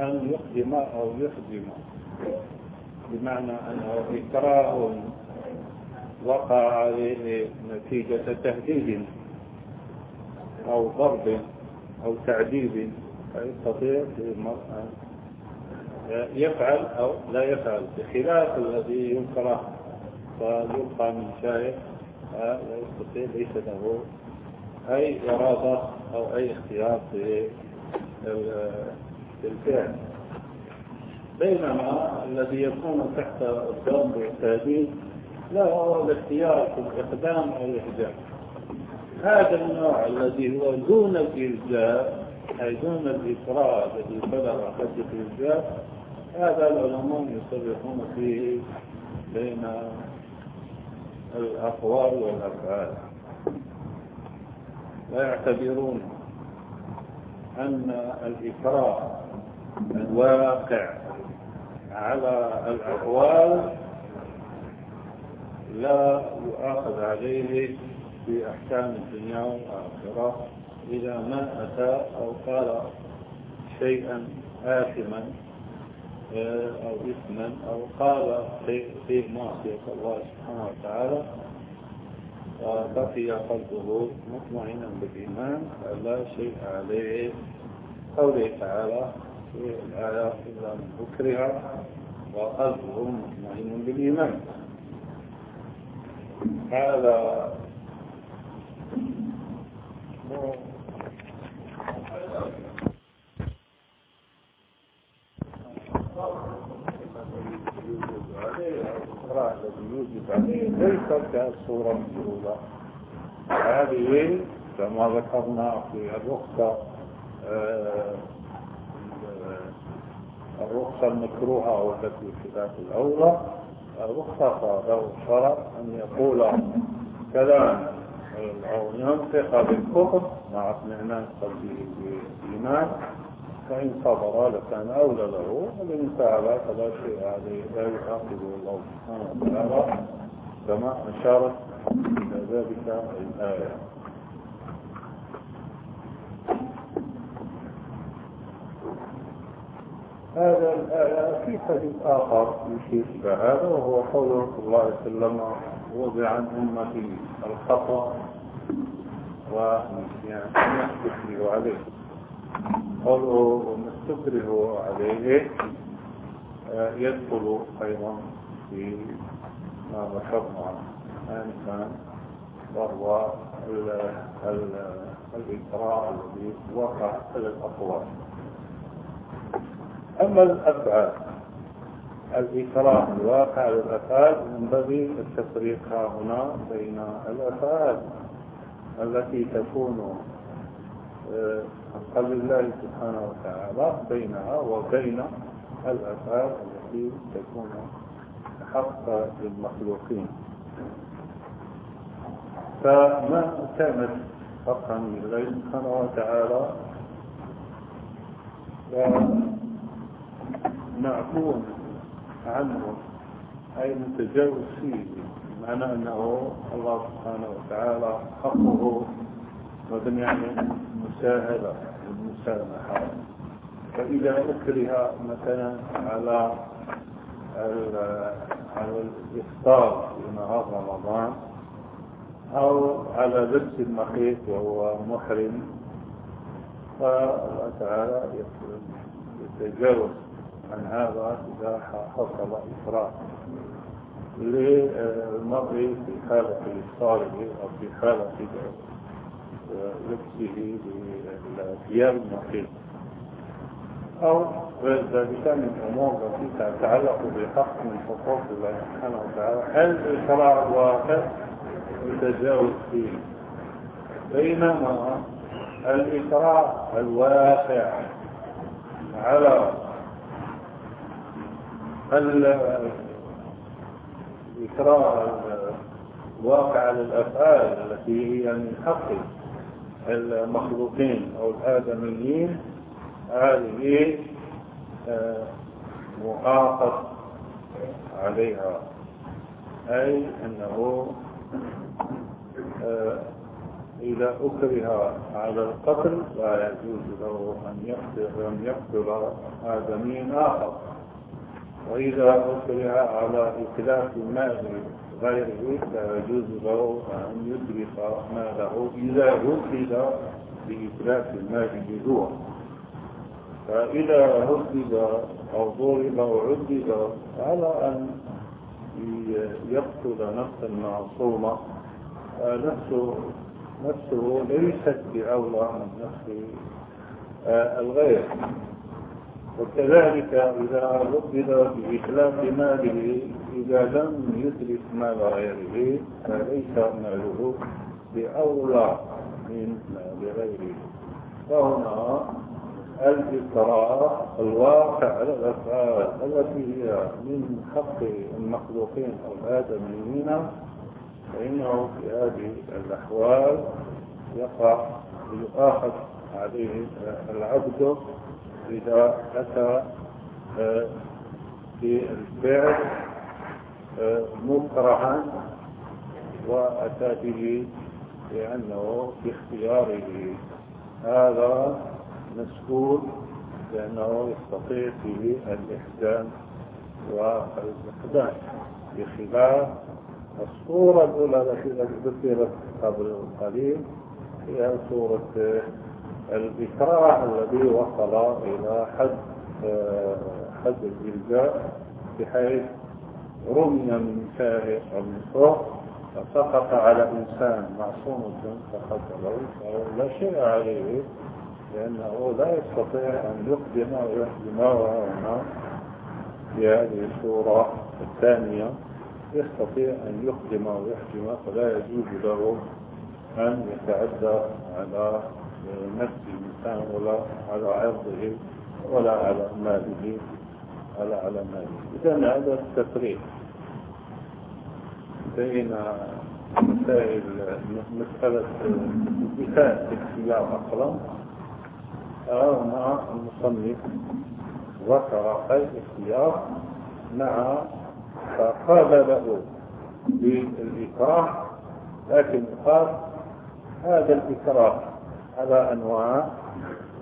أن يقدم أو يخدم بمعنى أنه إكراه وقع عليه نتيجة تهديد. أو ضرب أو تعذيب فيستطيع المرء أن يفعل أو لا يفعل بخلاف الذي يكره فيلقى من شايف لا يستطيع ليس له أي إرادة أو أي اختيار في الفعل. بينما الذي يكون تحت الضرب والتهديد له الاختيار في الإقدام أو الإحجام. هذا النوع الذي هو دون الإلزام أي دون الإكراه الذي بلغ حد الإلزام هذا العلماء يصرفون فيه بين الأقوال والأفعال. ويعتبرون أن الإكراه الواقع على الأقوال لا يؤاخذ عليه في أحكام الدنيا والآخرة إذا ما أتى أو قال شيئا آثما آه، أو إثما أو قال في معصية الله سبحانه وتعالى بقي قلبه مطمئنا بالإيمان لا شيء عليه. قوله تعالى في الآية إلا من أكره وقلبه مطمئن بالإيمان. هذا ليس كالصورة الأولى. هذه كما ذكرنا في الرخصة الرخصة المكروهة والتي خلاف الأولى. الرخصة له الشرع أن يقول كلام أو ينطق بالكفر مع اطمئنان قلبه بالإيمان فإن صبر لكان أولى له وإن فعل فلا شيء عليه لا يعاقبه الله سبحانه وتعالى كما أشارت إلى ذلك الآية هذا الآية في حديث آخر يشير إلى هذا وهو قول صلى الله عليه وسلم وضع عن أمتي الخطأ يحدث عليه قوله وما استكره عليه يدخل أيضا في ما ذكرنا آنفا وهو الإكراه الذي وقع على الأقوال أما الأفعال الإكراه الواقع على الأفعال ينبغي التفريق هنا بين الأفعال التي تكون قال الله سبحانه وتعالى بينها وبين الأفعال التي تكون حق للمخلوقين. فما كانت حقا لله سبحانه وتعالى؟ معفون عنه أي متجاوز فيه. معنى أنه الله سبحانه وتعالى حقه على المساهلة والمسامحة. فإذا أكره مثلا على على الإفطار في نهار رمضان أو على لبس المخيط وهو محرم فالله تعالى يتجاوز عن هذا إذا حصل إفراط. للمرء في حالة إفطاره أو في حالة لبسه بالثياب المخيط أو غير ذلك من الأمور التي تتعلق بحق من حقوق الله سبحانه وتعالى. هل الشرع الواقع يتجاوز فيه. بينما الإشراع الواقع على الإشراع الواقع على الأفعال التي هي من حق المخلوقين أو الآدميين هذه آه، مؤاخذ عليها. أي أنه آه، إذا أكره على القتل لا يجوز له أن يقتل آدمي آخر. وإذا أكره على إتلاف المال غيره لا يجوز له أن يدرك ماله إذا هدد بإتلاف المال بجوع فإذا هدد أو ضرب أو عدد على أن يقتل نفسا معصومة نفسه نفسه ليست بأولى من نفس الغير. وكذلك إذا ربنا بإخلاف ماله إذا لم يدرك مال غيره فليس ماله بأولى من مال غيره فهنا الإكراه الواقع على الأفعال التي هي من حق المخلوقين أو الآدميين فإنه في هذه الأحوال يقع يؤاخذ عليه العبد إذا أتى بالفعل مكرها وأتى به لأنه باختياره. هذا مسؤول لأنه يستطيع فيه الإحسان والإقدام. بخلاف الصورة الأولى التي ذكرت قبل قليل هي صورة الإكراه الذي وصل إلى حد حد الإلجاء بحيث رمي من شارع أو فسقط على إنسان معصوم فقتله لا شيء عليه لأنه لا يستطيع أن يقدم ويحجم وهنا في هذه الصورة الثانية يستطيع أن يقدم ويحجم فلا يجوز له أن يتعدى على نفس الإنسان ولا على عرضه ولا على ماله ولا على ماله. إذا هذا التفريق بين مسائل مسألة مثال الاختيار أصلا هنا المصنف ذكر الاختيار مع فقال له بالإكراه لكن قال هذا الإكراه. على أنواع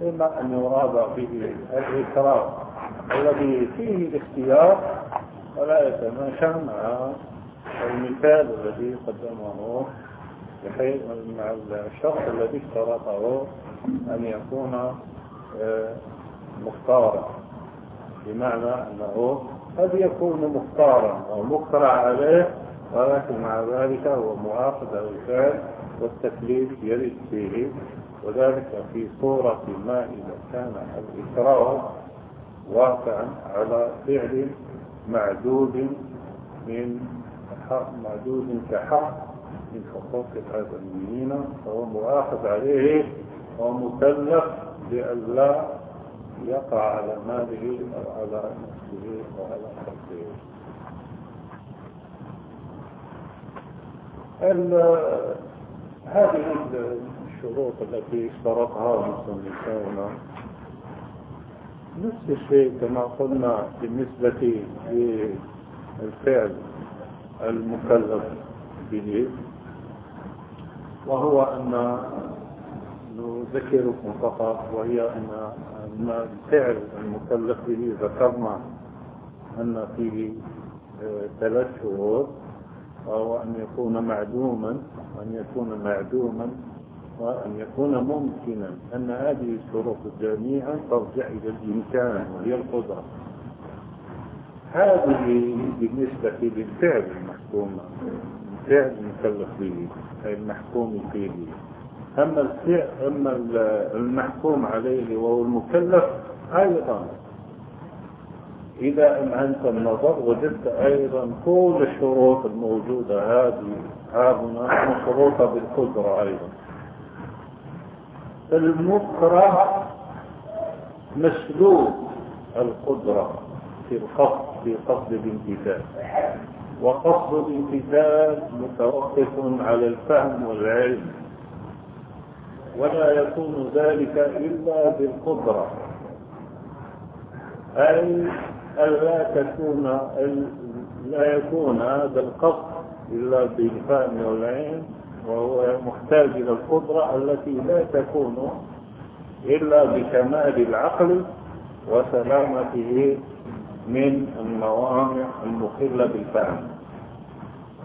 إما أن يراد به الإكراه الذي فيه الاختيار ولا يتماشى مع المثال الذي قدمه بحيث مع الشرط الذي اشترطه أن يكون آه، مختارا. بمعنى أنه قد يكون مختارا أو مخترع عليه ولكن مع ذلك هو مؤاخذ الفعل والتكليف يرد فيه وذلك في صورة ما إذا كان الإكراه واقعا على فعل معدود من حق معدود كحق من حقوق الآدميين فهو مؤاخذ عليه ومكلف بألا يقع على ماله أو على نفسه وعلى خلقه هذه الشروط التي اشترطها المصنفون نفس الشيء كما قلنا بالنسبة للفعل المكلف به وهو أن نذكركم فقط وهي أن الفعل المكلف به ذكرنا أن فيه ثلاث شروط. وهو أن يكون معدوما وأن يكون معدوما وأن يكون ممكنا. أن هذه الشروط جميعا ترجع إلى الإمكان وهي القدرة. هذه بالنسبة للفعل المحكوم الفعل المكلف به أي المحكوم فيه. أما الفعل أما المحكوم عليه وهو المكلف أيضا إذا أمعنت النظر وجدت أيضا كل الشروط الموجودة هذه هنا مشروطة بالقدرة أيضا. المكره مسلوب القدرة في القصد في قصد الامتثال وقصد الامتثال متوقف على الفهم والعلم. ولا يكون ذلك إلا بالقدرة. أي ألا تكون لا يكون هذا القصد إلا بالفهم والعلم وهو محتاج إلى القدرة التي لا تكون إلا بكمال العقل وسلامته من الموانع المخلة بالفهم.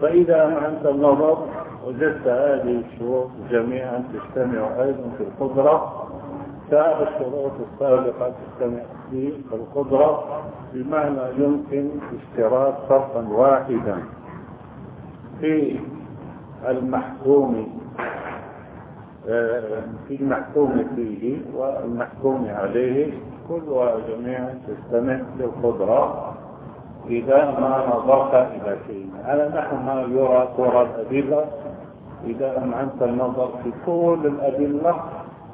فإذا أنت النظر وجدت هذه الشروط جميعا تجتمع أيضا في القدرة سائر الشروط السابقة في القدرة بمعنى يمكن اشتراك شرطا واحدا في المحكوم آه، في المحكوم فيه والمحكوم عليه. كلها جميعا تستمع للقدرة إذا ما نظرت إلى شيء. على نحو ما يرى ترى الأدلة. إذا أمعنت النظر في كل الأدلة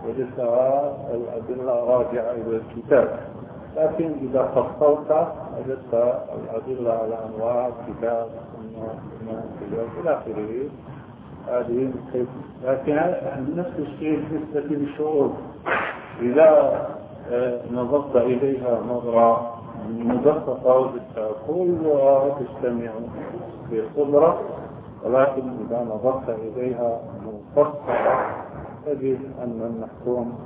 وجدتها الأدلة راجعة إلى الكتاب. لكن إذا فصلت وجدت الأدلة على أنواع الكتاب إلى آخره. هذه لكن نفس الشيء بالنسبة للشعور إذا آه، نظرت إليها نظرة مدققة وجدتها كلها تجتمع في القدرة ولكن إذا نظرت إليها مفصلة تجد أن المحكوم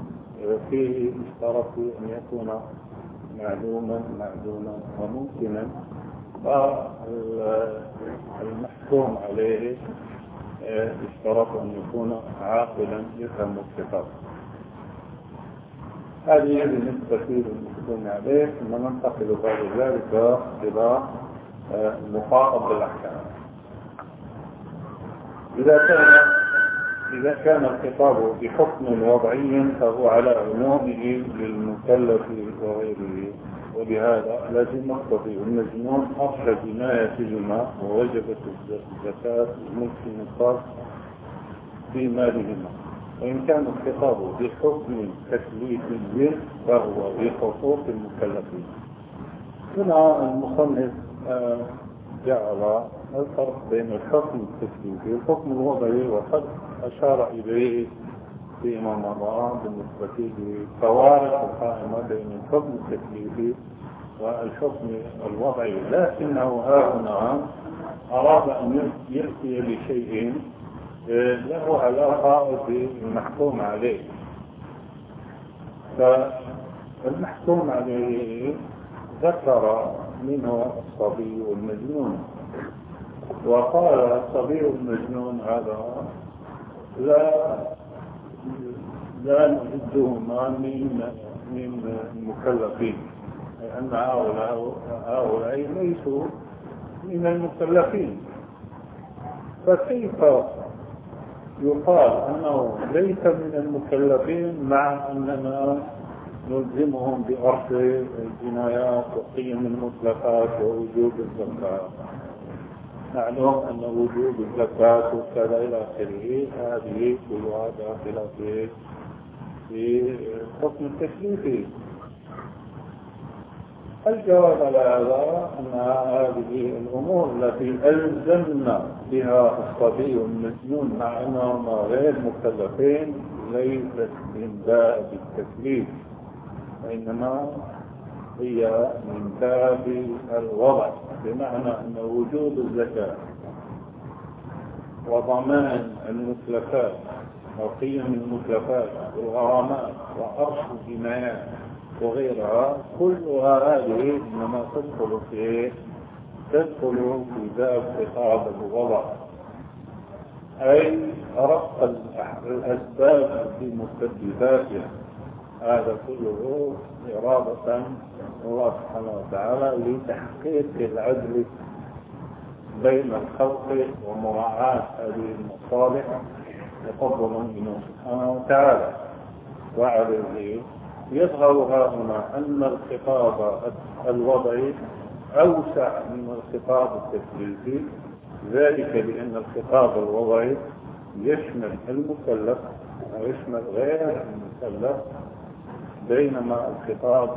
فيه اشترط أن يكون معلوما معلوما وممكنا. فالمحكوم عليه اشترط أن يكون عاقلا يفهم الخطاب. هذه بالنسبة للمحكوم عليه ثم ننتقل بعد ذلك إلى المخاطب بالأحكام إذا كان إذا كان الخطاب بحكم وضعي فهو على عمومه للمكلف وغيره. وبهذا لازم نقتضي المجنون أرشى جناية الماء ووجبت الزكاة المسلم الخاص في مالهما. وإن كان الخطاب بحكم تكليفي فهو بحقوق المكلفين. هنا المصنف آه، جعل الفرق بين الحكم التكليفي والحكم الوضعي وقد أشار إليه فيما مضى بالنسبة للفوارق القائمة بين الحكم التكليفي والحكم الوضعي لكنه ها هنا أراد أن يأتي بشيء له علاقة بالمحكوم عليه. فالمحكوم عليه ذكر منه الصبي والمجنون وقال الصبي المجنون هذا لا لا نعدهما من من المكلفين لأن هؤلاء هؤلاء ليسوا من المكلفين. فكيف يقال أنه ليس من المكلفين مع أننا نلزمهم بأرض الجنايات وقيم المطلقات ووجوب الزكاة؟ معلوم أن وجوب الزكاة وكذا إلى آخره. هذه كلها داخلة في في حكم التكليف الجواب على هذا أن هذه الأمور التي ألزمنا بها الصبي المجنون مع أنهم غير مكلفين ليست من باب التكليف وإنما هي من باب الوضع بمعنى أن وجود الزكاة وضمان المتلفات وقيم المتلفات والغرامات وأرش الجنايات وغيرها كلها هذه إنما تدخل في تدخل في باب خطاب الوضع. أي رفع الأسباب بمسبباتها هذا كله إرادة الله سبحانه وتعالى لتحقيق العدل بين الخلق ومراعاة هذه المصالح تفضل منه سبحانه وتعالى. وعليه يظهر هنا أن الخطاب الوضعي أوسع من الخطاب التكليفي. ذلك لأن الخطاب الوضعي يشمل المكلف ويشمل غير المكلف. بينما الخطاب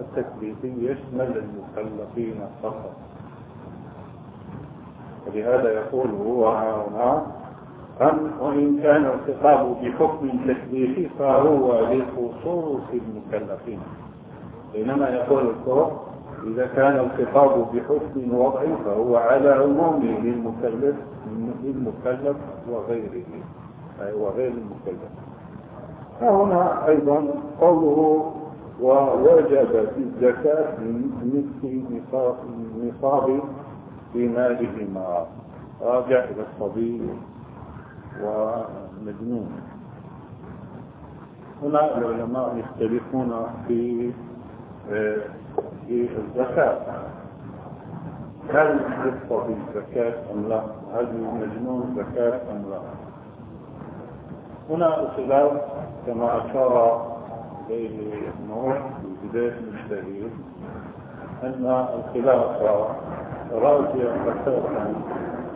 التكليفي يشمل المكلفين فقط. ولهذا يقول هو هنا أم وإن كان الخطاب بحكم تكليفي فهو لخصوص المكلفين. بينما يقول الكفر إذا كان الخطاب بحكم وضعي فهو على عمومه للمكلف للمكلف وغيره. أي وغير المكلف. فهنا أيضا قوله ووجب في الزكاة نصف نصاب في مالهما راجع إلى الصبي ومجنون هنا العلماء يختلفون في في الزكاة هل للصبي زكاة أم لا؟ هل المجنون زكاة أم لا؟ هنا الخلاف كما أشار إليه نوح في بداية المجتهد أن الخلاف راجع أساسا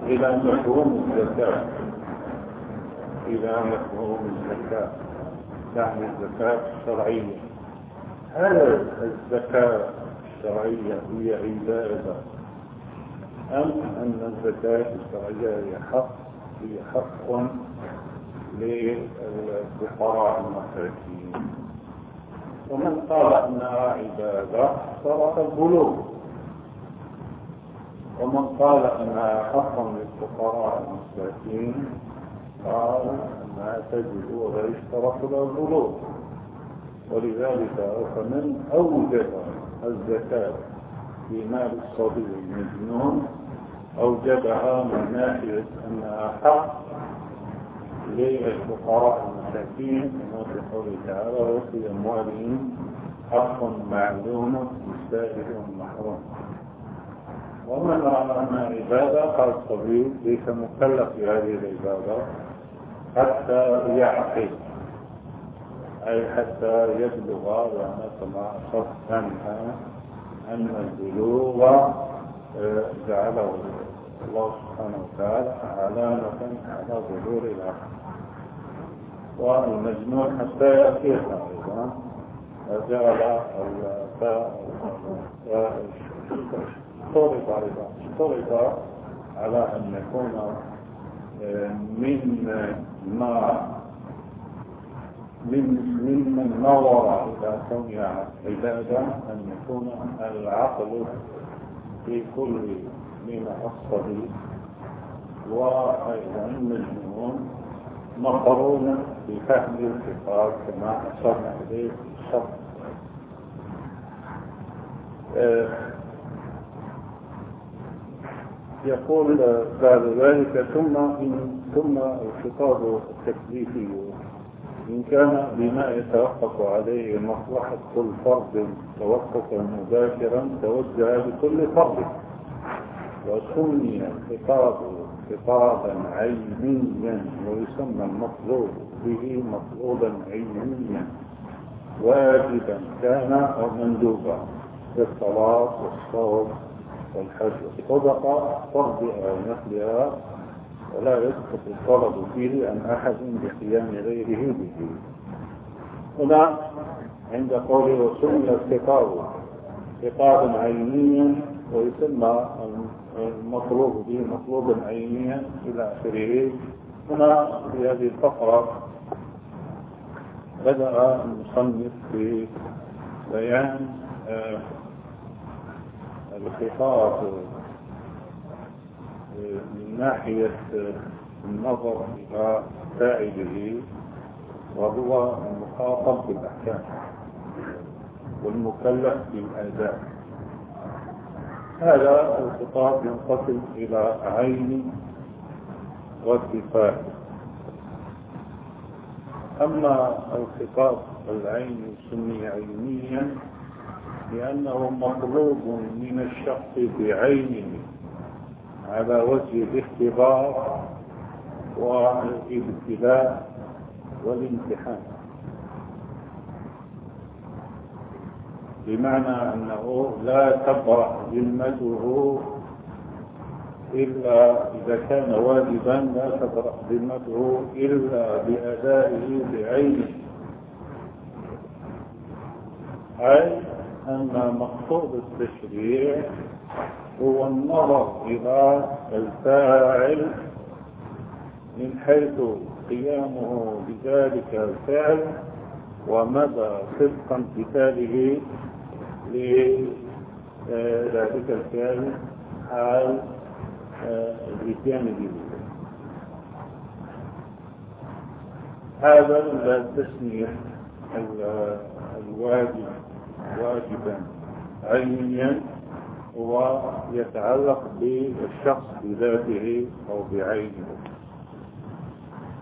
إلى مفهوم الزكاة. إلى مفهوم الزكاة. يعني الزكاة الشرعية. هل الزكاة الشرعية هي عبادة أم أن الزكاة الشرعية هي حق؟ هي حق للفقراء المساكين ومن قال انها عبادة صار البلوغ ومن قال انها حق للفقراء المساكين قال تجد ولا يشترط له البلوغ ولذلك فمن أوجب الزكاة في مال الصبي المجنون أوجبها من ناحية أنها حق للفقراء المساكين كما في قوله تعالى وفي أموالهم حق معلوم للسائل والمحروم ومن رأى أنها عبادة قال الطبيب ليس مكلف بهذه العبادة حتى يعقل أي حتى يبلغ أخذت عنها أن البلوغ آه، جعله الله سبحانه وتعالى علامة على ظهور العقل والمجنون حتى يأتيها أيضا جعل اشترط اشترط على أن يكون من ما من ممن نظر إلى كونها عبادة أن يكون العقل في كل من الصديق وأيضا المجنون مقرون بفهم الخطاب كما أشرنا إليه الشرط آه، يقول بعد ذلك ثم ثم الخطاب التكليفي إن كان بما يتوقف عليه مصلحة كل فرد توقفا مباشرا توجه بكل فرد. وسمي الخطاب خطابا عينيا ويسمى المطلوب به مطلوبا عينيا واجبا كان أو مندوبا كالصلاة والصوم والحج. والصدقة فرضها ونفلها ولا يسقط الطلب فيه عن أحد بقيام غيره به. هنا عند قوله وسمي الخطاب خطابا عينيا ويسمى المطلوب به مطلوبا عينيا إلى آخره. هنا في هذه الفقرة بدأ المصنف في بيان آه، الخطاب من ناحية النظر إلى فاعله وهو المخاطب بالأحكام والمكلف بالأداء هذا الخطاب ينقسم إلى عين واتفاق أما الخطاب العين سمي عينيا لأنه مطلوب من الشخص بعينه على وجه الاختبار والابتلاء والامتحان. بمعنى أنه لا تبرح ذمته إلا إذا كان واجبا لا تبرح ذمته إلا بأدائه بعينه. أي أن مقصود التشريع هو النظر إلى الفاعل من حيث قيامه بذلك الفعل ومدى صدق امتثاله لذلك الفعل حال الاتيان به هذا التسمية الواجب واجبا عينيا ويتعلق بالشخص بذاته أو بعينه.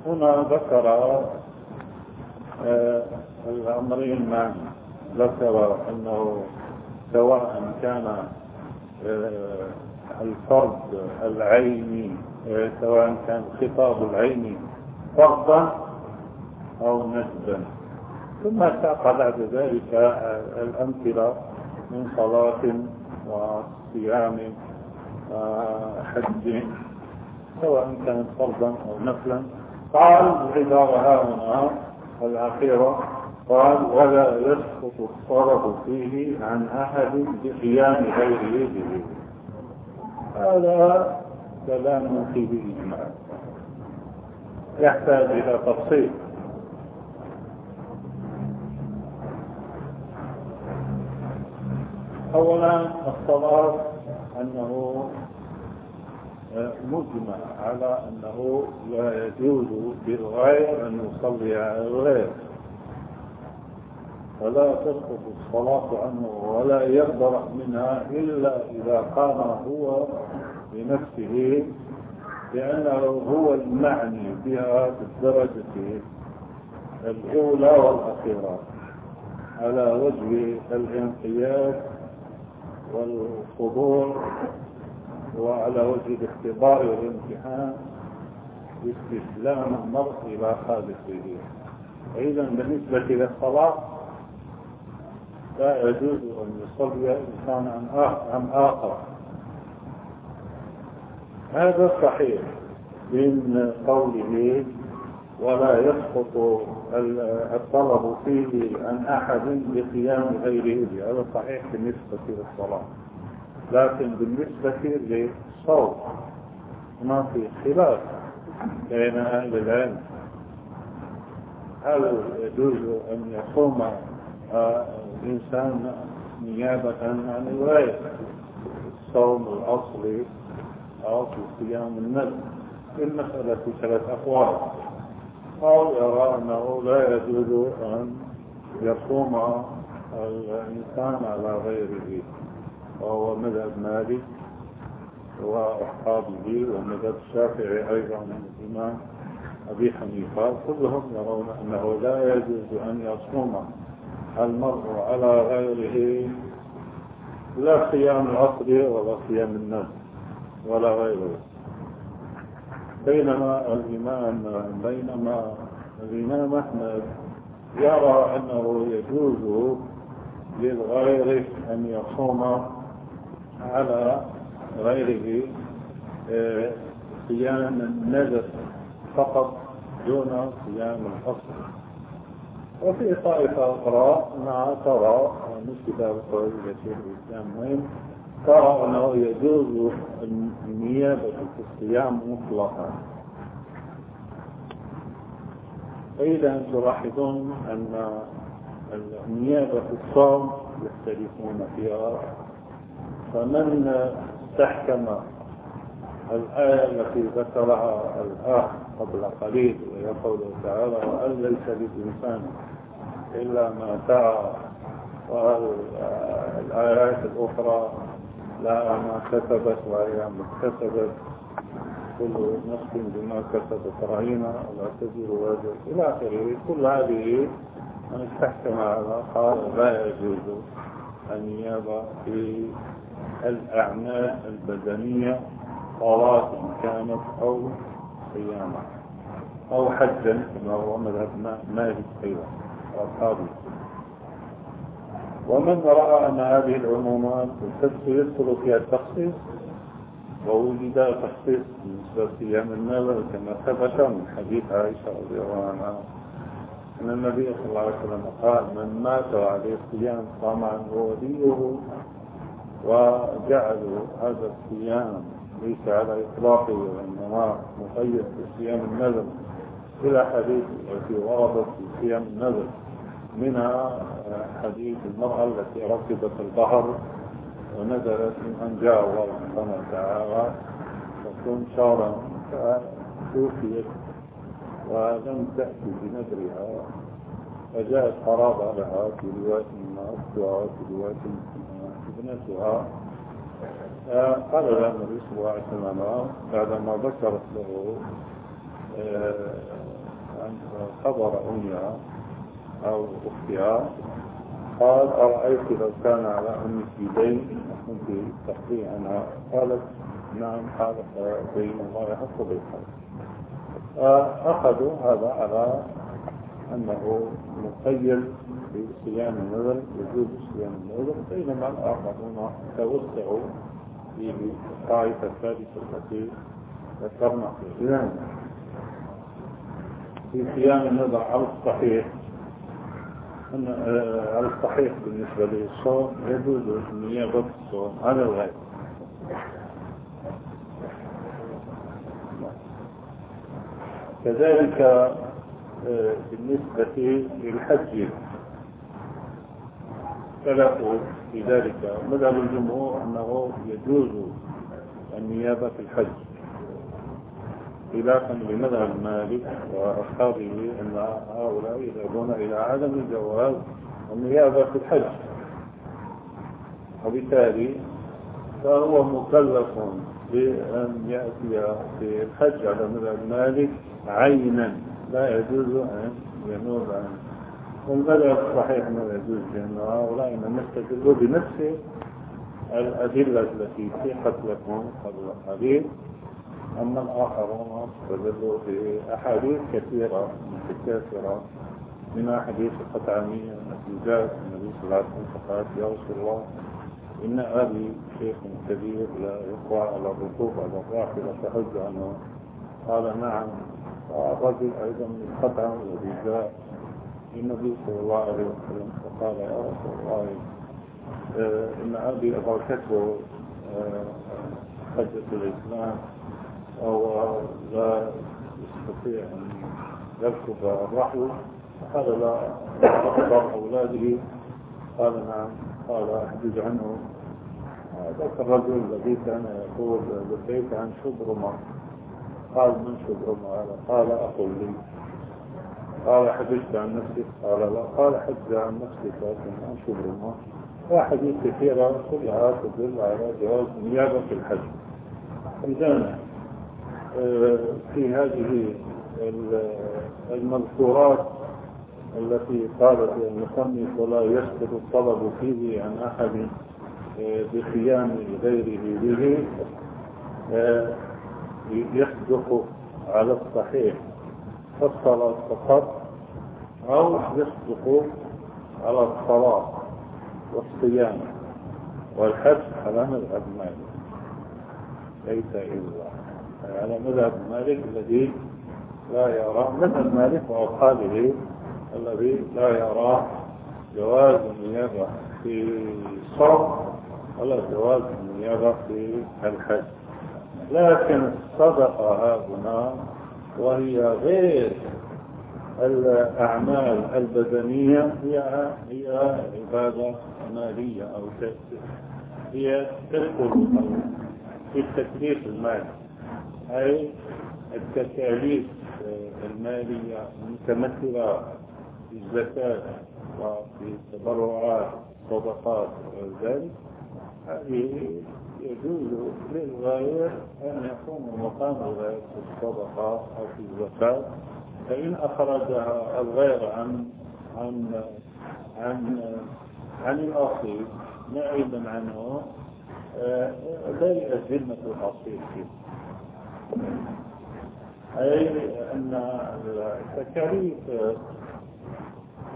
هنا ذكر الأمرين معا ذكر أنه سواء كان آه، الفرد العيني آه، سواء كان خطاب العين فرضا أو نسبا. ثم ساق بعد ذلك الأمثلة من صلاة وصيام حج سواء كانت فرضا أو نفلا. قال العبارة هنا الأخيرة قال ولا يسقط الطرف فيه عن أحد بقيام غيره به هذا كلام فيه إجماع. يحتاج إلى تفصيل. أولا الصلاة أنه مجمع على أنه لا يجوز بالغير أن يصلي على الغير. فلا تسقط الصلاة عنه ولا يقدر منها إلا إذا كان هو بنفسه لأنه هو المعني بها بالدرجة الأولى والأخيرة. على وجه الانقياد والخضوع وعلى وجه الاختبار والامتحان باستسلام المرء إلى خالقه إذا بالنسبة للصلاة لا يجوز أن يصلي إنسان عن آخر هذا صحيح من قوله ولا يسقط الطلب فيه عن أحد بقيام غيره. هذا صحيح بالنسبة للصلاة. لكن بالنسبة للصوت ما في خلاف بين أهل العلم. هل يجوز أن يقوم الإنسان نيابة عن الغير. الصوم الأصلي أو في صيام النذر المسألة ثلاث أقوال. أو يرى أنه لا يجوز أن يصوم الإنسان على غيره. وهو مذهب مالك وأصحابه ومذهب الشافعي أيضا من الإمام أبي حنيفة. كلهم يرون أنه لا يجوز أن يصوم. المرء على غيره لا صيام العصر ولا صيام النذر ولا غيره. بينما الإمام بينما الإمام أحمد يرى أنه يجوز للغير أن يصوم على غيره صيام النذر فقط دون صيام الأصل وفي طائفة أخرى مع ترى مش كتاب القول الشيخ الإسلام. مهم ترى أنه يجوز النيابة في الصيام مطلقا. فإذا تلاحظون أن النيابة في الصوم يختلفون فيها. فمن استحكم الآية التي ذكرها الآخ قبل قليل وهي قوله تعالى وأن ليس للإنسان إلا ما سعى والآيات الأخرى لا ما كسبت وهي ما كسبت كل نفس بما كسبت رهينة ولا تزير وزر إلى آخره كل هذه من استحكم على قال لا يجوز النيابة في الأعمال البدنية صلاة كانت أو صياما أو حجا كما هو مذهب مالك أيضا وأصحابه ومن رأى أن هذه العمومات يدخل فيها التخصيص ووجد تخصيص بالنسبة لصيام النذر كما ثبت من حديث عائشة رضي الله عنها أن النبي صلى الله عليه وسلم قال من مات وعليه صيام صام عنه وليه وجعلوا هذا الصيام ليس على إطلاقه وإنما مقيد بصيام النذر. إلى حديث التي وردت في صيام النذر. منها حديث المرأة التي ركبت البحر ونزلت من أن جاء الله سبحانه وتعالى تكون شهرا توفيت ولم تأتي بنذرها فجاءت قرابة لها في رواية أختها وفي رواية ابنتها. قال لها النبي صلى الله عليه وسلم بعدما ذكرت له خبر أمها أو أختها قال أرأيت لو كان على أمك دين كنت تقضي عنها قالت نعم قالت دين الله يحق بالحق. أخذوا هذا على أنه مقيد بصيام النذر يجوز صيام النذر بينما الآخرون توسعوا في الطائفة الثالثة التي ذكرنا في صيام في صيام النذر على الصحيح أن آه، على الصحيح بالنسبة للصوم يجوز نيابة الصوم على الغيب كذلك آه، بالنسبة للحج اختلفوا في ذلك. مذهب الجمهور أنه يجوز النيابة في الحج خلافا لمذهب مالك وأصحابه أن هؤلاء يذهبون إلى عدم جواز النيابة في الحج. وبالتالي فهو مكلف بأن يأتي في الحج على مذهب مالك عينا. لا يجوز أن ينوب عنه. والمذهب الصحيح ما يجوز لأن هؤلاء إنما استدلوا بنفس الأدلة التي سيحت لكم قبل قليل أما الآخرون استدلوا بأحاديث كثيرة كثيرة من أحاديث القطعانية التي جاءت النبي صلى الله عليه وسلم يا رسول الله إن أبي شيخ كبير لا يقوى على الركوب على الراحلة فحج عنه. قال نعم والرجل أيضا من القطع الذي جاء للنبي صلى الله عليه وسلم فقال يا رسول الله آه، إن أبي أدركته آه، حجة الإسلام وهو لا يستطيع أن يركب الرحل فقال لا أخبر أولاده. قال نعم. قال أحجز عنه. ذاك الرجل الذي كان يقول لبيك عن شبرمة قال من شبرمة قال أقول لي. قال حجزت عن نفسك؟ قال لا. قال حجز عن نفسك لكن عن شبرمة وحديث كثيرة كلها تدل على جواز نيابة الحج. إذن آه، في هذه المذكورات التي قالت المصنف ولا يسقط الطلب فيه عن أحد آه، بقيام غيره به آه، يصدق على الصحيح. فالصلاة فقط أو يصدق على الصلاة والصيام والحج على مذهب مالك. ليس إلا على مذهب مالك الذي لا يرى مذهب مالك وأصحابه الذي لا يرى جواز النيابة في الصوم ولا جواز النيابة في الحج. لكن الصدقة هنا وهي غير الأعمال البدنية هي هي عبادة مالية أو هي تدخل في التكليف المالي. أي التكاليف المالية متمثلة في الزكاة وفي التبرعات صدقات وغير ذلك هذه يجوز للغير أن يقوم مقام الغير في الصدقة أو في الزكاة فإن أخرجها الغير عن عن عن عن الأصيل نائبا عنه لا ذمة الأصيل فيه. أي أن التكاليف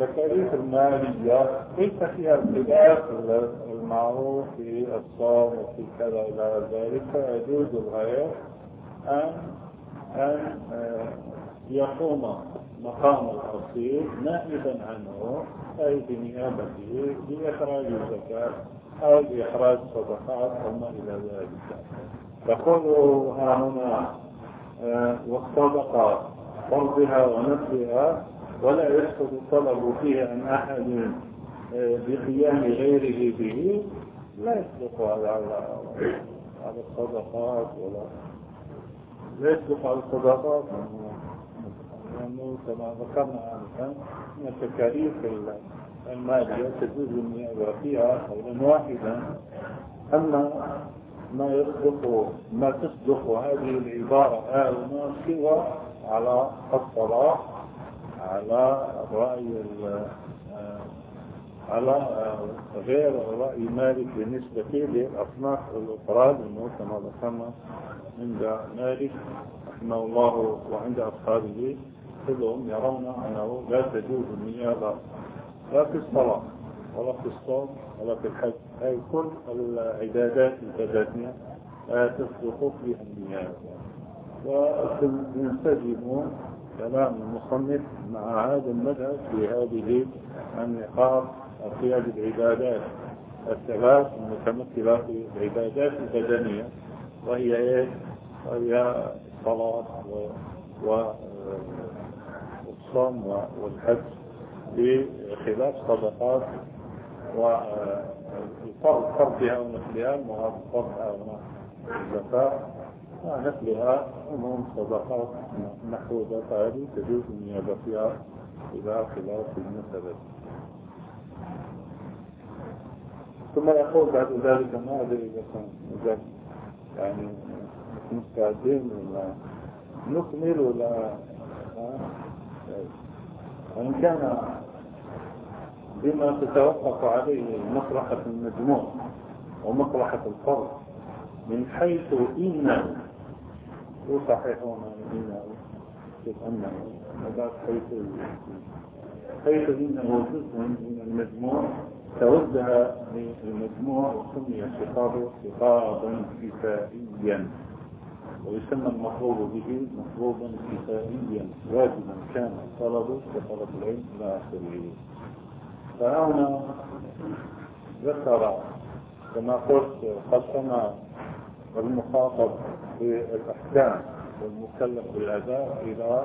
التكاليف المالية ليس فيها الخلاف المعروف في الصوم وفي كذا إلى ذلك فيجوز الغير أن أن يقوم مقام الأصيل نائبا عنه أي بنيابته بإخراج الزكاة أو بإخراج صدقات وما إلى ذلك. يقول ها هنا آه، والصدقات فرضها ونفسها ولا يسقط الطلب فيه عن أحد آه، بقيام غيره به لا يسبق على على الصدقات ولا لا يسبق على الصدقات. لأنه كما ذكرنا آنفا أن التكاليف المالية تجوز فيها قولا واحدا. أما ما يصدق ما تصدق هذه العبارة ما سوى على الصلاة على الرأي على غير رأي مالك بالنسبة للأصناف الأخرى لأنه كما ذكرنا عند مالك رحمه الله وعند أصحابه كلهم يرون أنه لا تجوز النيابة لا في الصلاة ولا في الصوم ولا في الحج. أي كل العبادات البدنية تصدق فيها النيابة. وينسجم كلام المصنف مع هذا المذهب في هذه النقاط. في هذه العبادات الثلاث المتمثلة العبادات البدنية وهي إيه؟ وهي الصلاة والصوم والحج بخلاف صدقات والفرض فرضها ونفلها وهذا فرضها الزكاة مثلها عموم صدقات نحو هذه تجوز النيابة فيها إلى خلاف المسألة ثم يقول بعد ذلك ما أدري إذا كان يعني مستعدين ولا نكمل ولا وإن كان بما تتوقف عليه مصلحة المجموع ومصلحة الفرد من حيث إنه يصححون إنه أنه هذا حيث حيث إنه جزء من المجموع توجه للمجموع وسمي خطابه خطابا كفائيا ويسمى المطلوب به مطلوبا كفائيا واجبا كان طلبه كطلب العلم إلى آخره. فهنا ذكر كما قلت قسم المخاطب بالأحكام والمكلف بالأداء إلى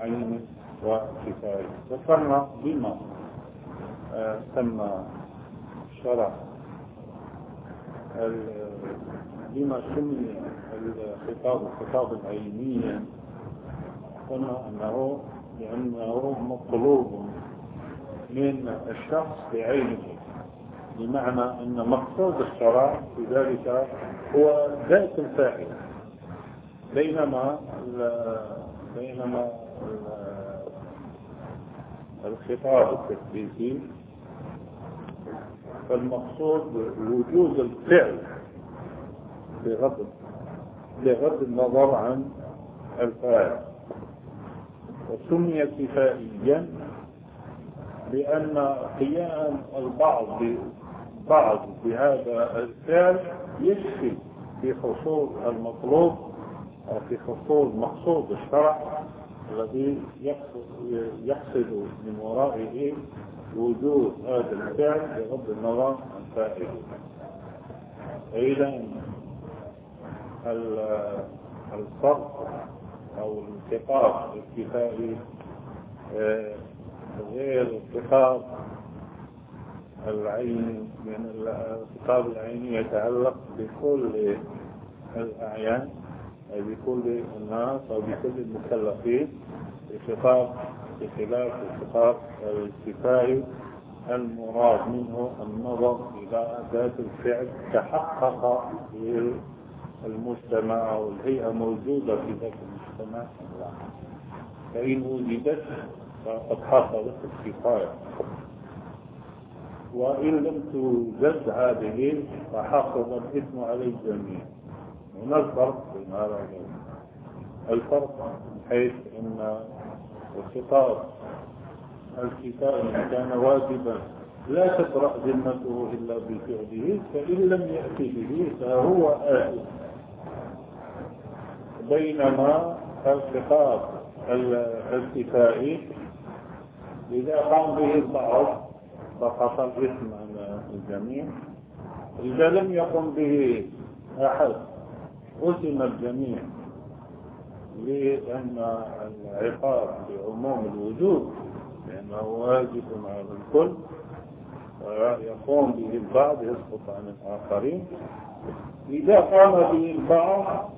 عين وكفاية. ذكرنا بما تم شرع بما سمي الخطاب الخطاب العينيا قلنا انه لأنه مطلوب من الشخص بعينه بمعنى أن مقصود الشرع في ذلك هو ذات الفاعل. بينما بينما الخطاب التكليفي فالمقصود وجود الفعل بغض بغض النظر عن الفاعل. وسمي كفائيا لأن قيام البعض بعض بهذا الفعل يكفي في حصول المطلوب أو في حصول مقصود الشرع الذي يحصل من ورائه وجود هذا الفعل بغض النظر عن فائده. فإذا الفرق أو الانتقاص الكفائي آه، غير الخطاب العين من الخطاب العيني يتعلق بكل الأعيان. أي بكل الناس أو بكل المكلفين الخطاب بخلاف الخطاب الكفائي المراد منه النظر إلى ذات الفعل تحقق في المجتمع أو الهيئة موجودة في ذات المجتمع. فإن وجدت فقد حصلت الكفاية. وإن لم توجد هذه فحصل الإثم على الجميع. هنا الفرق بين هذا الفرق من حيث أن الخطاب الكفاية كان واجبا لا تبرأ ذمته إلا بفعله فإن لم يأتي به فهو آثم بينما الخطاب الكفائي إذا قام به البعض سقط الإثم على الجميع. إذا لم يقم به أحد أثم الجميع لأن العقاب بعموم الوجود لأنه واجب على الكل ويقوم به البعض يسقط عن الآخرين. إذا قام به البعض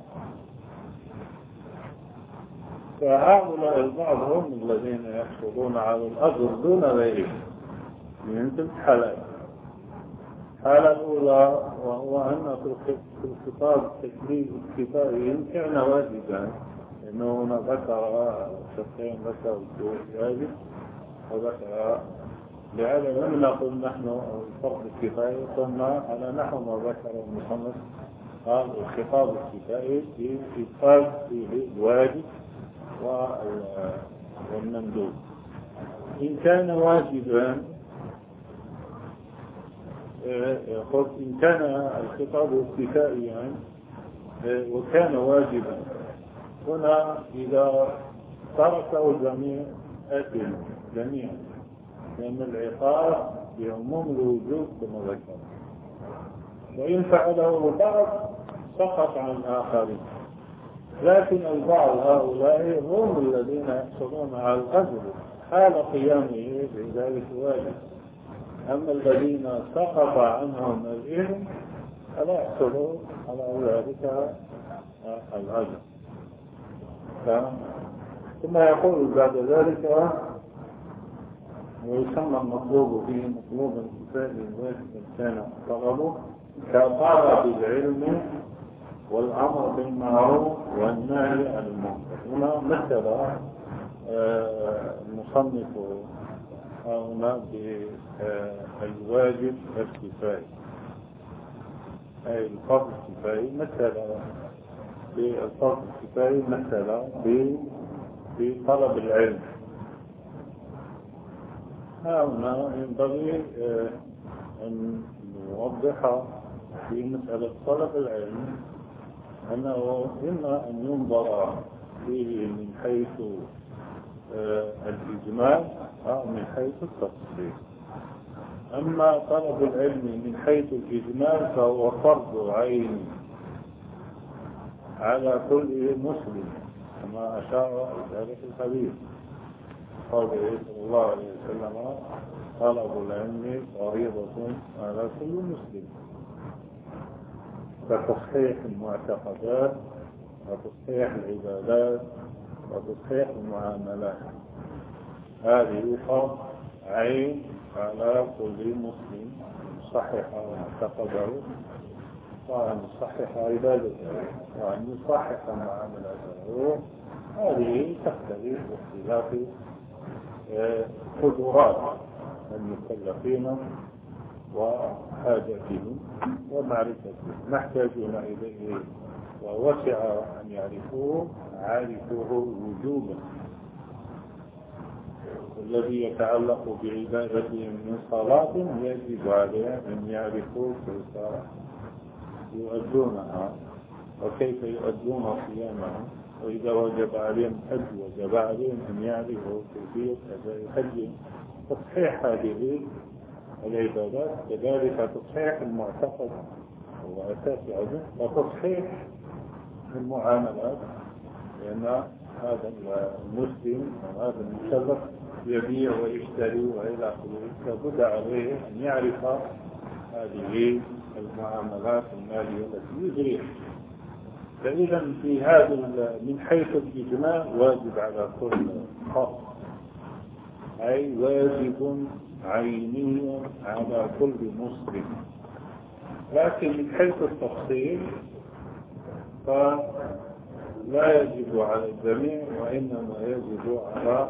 فهؤلاء البعض هم الذين يحصلون على الأجر دون غيرهم. من تلك حالات الحالة الأولى وهو أن في الخطاب التكليف الكفائي كان واجبا إنه هنا ذكر شخصين ذكر الواجب وذكر لهذا لم نقل نحن الفرق الكفائي قلنا على نحو ما ذكر المصنف قال الخطاب الكفائي في إدخال فيه الواجب والمندوب. إن كان واجبا قلت إن كان الخطاب كفائيا وكان واجبا. هنا إذا تركه الجميع أثم جميعا لأن العقاب بعموم الوجود كما ذكر وإن فعله البعض سقط عن الآخرين لكن البعض هؤلاء هم الذين يحصلون على الأجر. حال قيامه بذلك واجب. أما الذين سقط عنهم الإثم فلا يحصلون على ذلك الأجر ثم يقول بعد ذلك ويسمى المطلوب فيه مطلوب انتفاء واجب كان طلبه كطلب العلم والأمر بالمعروف والنهي عن المنكر. هنا مثل آه، المصنف هنا بالواجب الكفاية. أي الفرض الكفاية مثل بالفرض الكفاية مثل بطلب العلم. هنا ينبغي آه، أن نوضح في مسألة طلب العلم أنه إما أن ينظر فيه من حيث الإجمال أو من حيث التفصيل أما طلب العلم من حيث الإجمال فهو فرض عين على كل مسلم كما أشار ذلك الحديث. قوله صلى الله عليه وسلم طلب العلم فريضة على كل مسلم. كتصحيح المعتقدات وتصحيح العبادات وتصحيح المعاملات. هذه فرض عين على كل مسلم. صحح معتقده وأن يصحح عبادته. وأن يصحح معاملته. هذه تختلف باختلاف قدرات المكلفين وحاجتهم ومعرفتهم. نحتاجون إليه ووسع أن يعرفوه عارفوه وجوبا الذي يتعلق بعبادتهم من صلاة يجب عليهم أن يعرفوا كيف يؤدونها وكيف يؤدون صيامها؟ وإذا وجب عليهم حج وجب عليهم أن يعرفوا كيفية أداء الحج. تصحيح هذه العبادات كذلك تصحيح المعتقد. هو أساس وتصحيح المعاملات لأن هذا المسلم وهذا المكلف يبيع ويشتري وإلى آخره. لابد عليه أن يعرف هذه المعاملات المالية التي يجريها. فإذا في هذا من حيث الإجماع واجب على كل خاص. أي واجب عيني على كل مسلم. لكن من حيث التفصيل فلا يجب على الجميع وإنما يجب على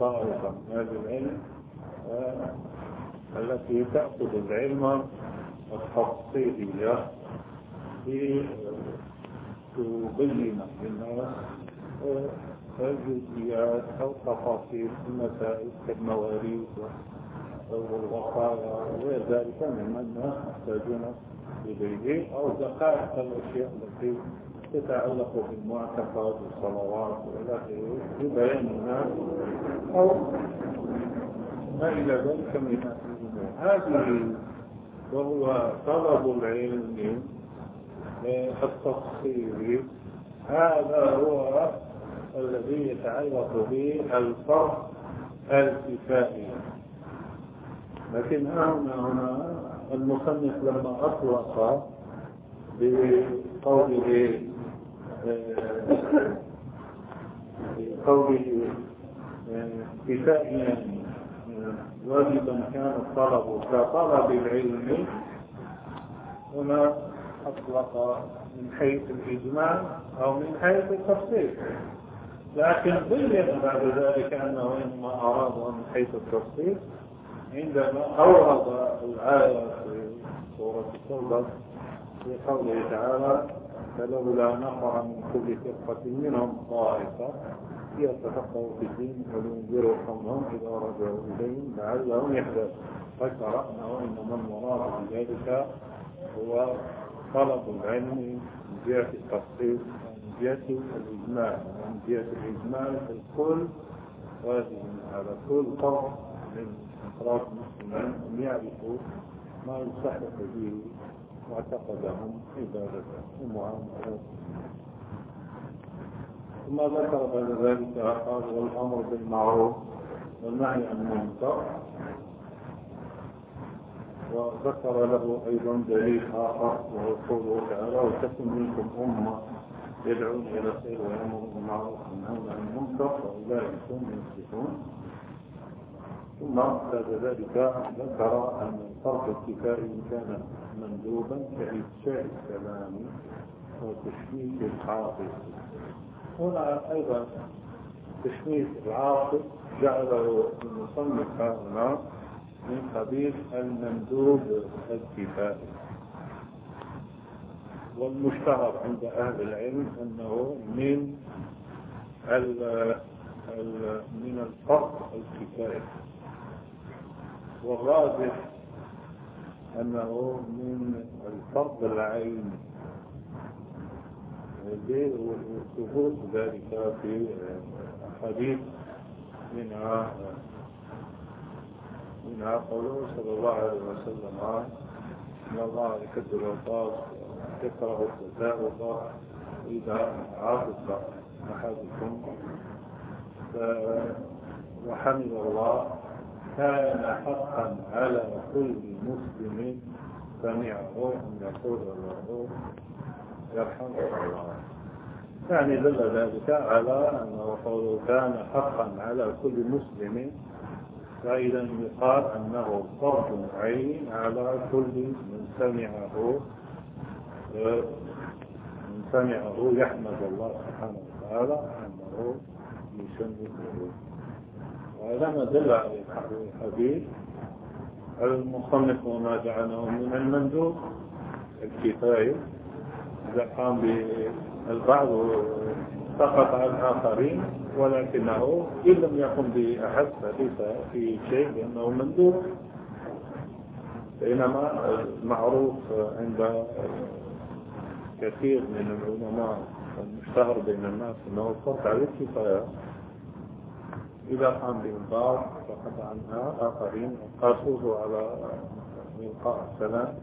طائفة من العلم التي تأخذ العلم التفصيلية في تبين للناس الجزئيات أو تفاصيل المسائل كالمواريث والوصايا وغير ذلك مما الناس يحتاجون إليه أو دقائق الأشياء التي تتعلق بالمعتقد والصلوات وإلى آخره ببيان الناس أو ما إلى ذلك من هذه وهو طلب العلم التفصيلي هذا هو الذي يتعلق به الفرق الكفائي. لكن هنا هنا المصنف لما أطلق بقوله بقوله كفائيا واجبا كان الطلب كطلب العلم هنا أطلق من حيث الإجماع أو من حيث التفصيل. لكن بين بعد ذلك أنه إنما أراد من حيث التفصيل عندما أورد الآية في سورة التوبة في قوله تعالى فلولا نفر من كل فرقة منهم طائفة ليتفقهوا في الدين ولينذروا قومهم إذا رجعوا إليهم لعلهم يهتدون. ذكر أنه إنما المراد بذلك هو طلب العلم من جهة التفصيل من جهة الإجماع من جهة الإجماع في الكل. على كل فرد من أفراد المسلمين أن يعرفوا ما يصحح به معتقدهم عبادتهم ومعاملتهم ثم ذكر بعد ذلك قال والأمر بالمعروف والنهي عن المنكر. وذكر له أيضا دليل آخر وهو قوله تعالى وتكن منكم أمة يدعون إلى الخير ويأمرون بالمعروف وينهون عن المنكر فأولئك هم المفلحون ثم بعد ذلك ذكر أن الفرق الكفائي كان مندوبا كإفشاء الكلام وتشميت الحافظ هنا أيضا تشميت العاطف جعله المصنف هنا من قبيل المندوب الكفائي والمشتهر عند أهل العلم أنه من من الفرق الكفائي والراجح أنه من الفرض العين وثبوت ذلك في حديث منها منها قوله صلى الله عليه وسلم إن الله يكد الوفاة يكره التثاؤب إذا عاطف أحدكم وحمد الله كان حقا على كل مسلم. سمعه ان يقول له يرحمك الله. يعني دل ذلك على أنه قوله كان حقا على كل مسلم. فإذا يقال أنه فرض عين على كل من سمعه. من سمعه يحمد الله سبحانه وتعالى أنه يشمته وهذا ما دل الحديث. المصنف وما جعله من المندوب الكفاية. إذا قام البعض سقط عن الآخرين ولكنه إن لم يقم بأحد فليس في شيء لأنه مندوب. بينما المعروف عند كثير من العلماء المشتهر بين الناس أنه فرض على الكفاية. إذا قام بإنكار سقط عنها آخرين قاسوه على إلقاء السلام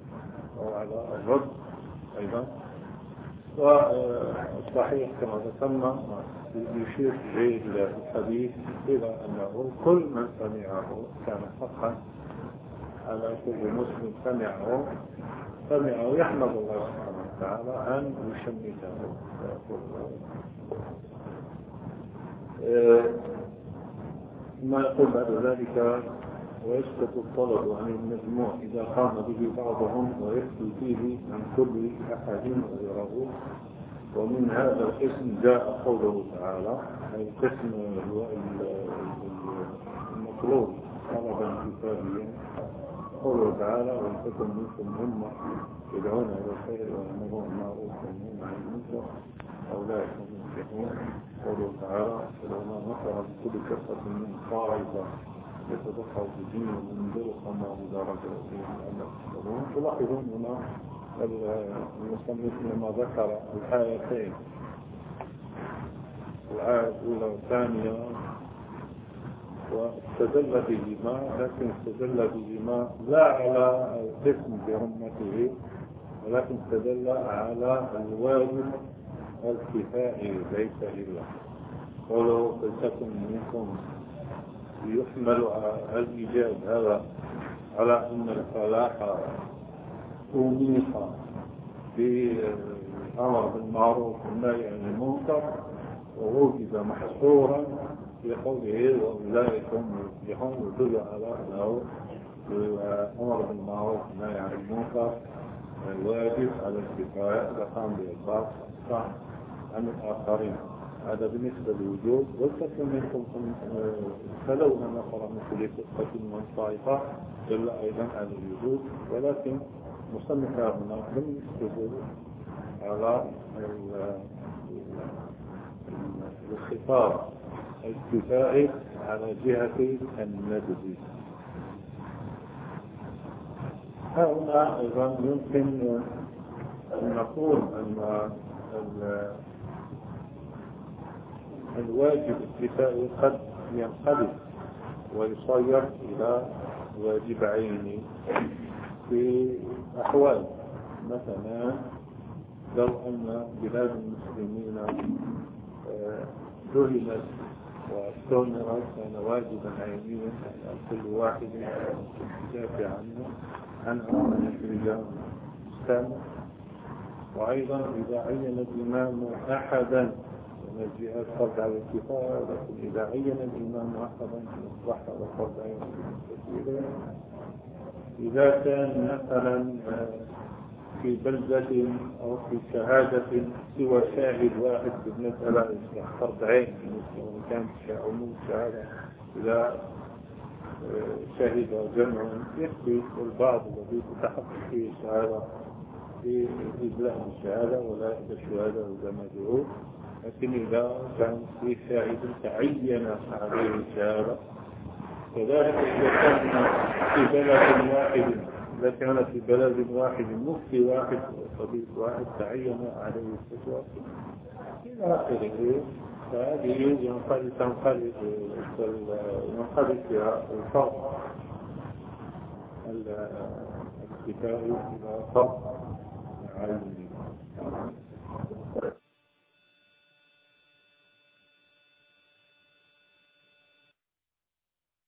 أو على الرد أيضا. والصحيح كما ذكرنا يشير إليه الحديث إلى أنه كل من سمعه كان حقا على كل مسلم سمعه سمعه يحمد الله سبحانه وتعالى أن يشمته. ثم يقول بعد ذلك ويسقط الطلب عن المجموع إذا قام به بعضهم ويكفي فيه عن كل أحد غيره ومن هذا القسم جاء قوله تعالى القسم هو المطلوب طلبا كتابيا. قوله تعالى ولتكن منكم أمة يدعون إلى الخير ويأمرون بالمعروف وينهون عن المنكر أولئك هم المفلحون. قوله تعالى فلولا نصر بكل كفة من طائفة يتدخل رجعوا فيه لأنهم يحصلون تلاحظون هنا المصنف لما ذكر الآيتين. الآية الأولى والثانية واستدل بهما لكن استدل بهما لا على القسم برمته ولكن استدل على الواجب الكفائي ليس إلا ولو فلتكن منكم يحمل الإيجاب هذا على أن الفلاح أميح بالأمر بالمعروف والنهي عن المنكر ووجد محصورا في قوله وأولئك هم يفلحون يدل على أنه الأمر بالمعروف والنهي عن المنكر الواجب على الكفاية لقام بإطلاق عن الآخرين. هذا بالنسبة للوجود. والكثير منكم فلولا نفر من كل فرقة من طائفة أيضا على الوجود. ولكن مصنف هنا لم يكتب على الخطاب الكفائي على جهة الندب هنا أيضا يمكن أن نقول أن الواجب الكفائي قد ينقلب ويصير إلى واجب عيني في أحوال. مثلا لو أن بلاد المسلمين جهلت واستمرت كان واجبا عينيا على كل واحد يدافع عنه عن أن يخرج الإسلام وأيضا إذا عين الإمام أحدا من الجهات فرض على الكفاية لكن إذا عين الإمام أحدا أصبح هذا فرض على إذا كان مثلا في بلدة أو في شهادة سوى شاهد واحد بالمسألة يصبح فرض عين وإن كانت عموم الشهادة إذا شهد جمع يكفي والبعض الذي تتحقق فيه الشهادة في إجلاء الشهادة ولا إلى الشهادة ولا مدعو لكن إذا كان في شاهد تعين عليه الشهادة كذلك إذا كان في بلد واحد إذا كان في بلد واحد مفتي واحد وطبيب واحد تعين عليه الفتوى إلى آخره. فهذه ينقل تنقلب ينقلب فيها الفرق الكتاب إلى فرق عالمي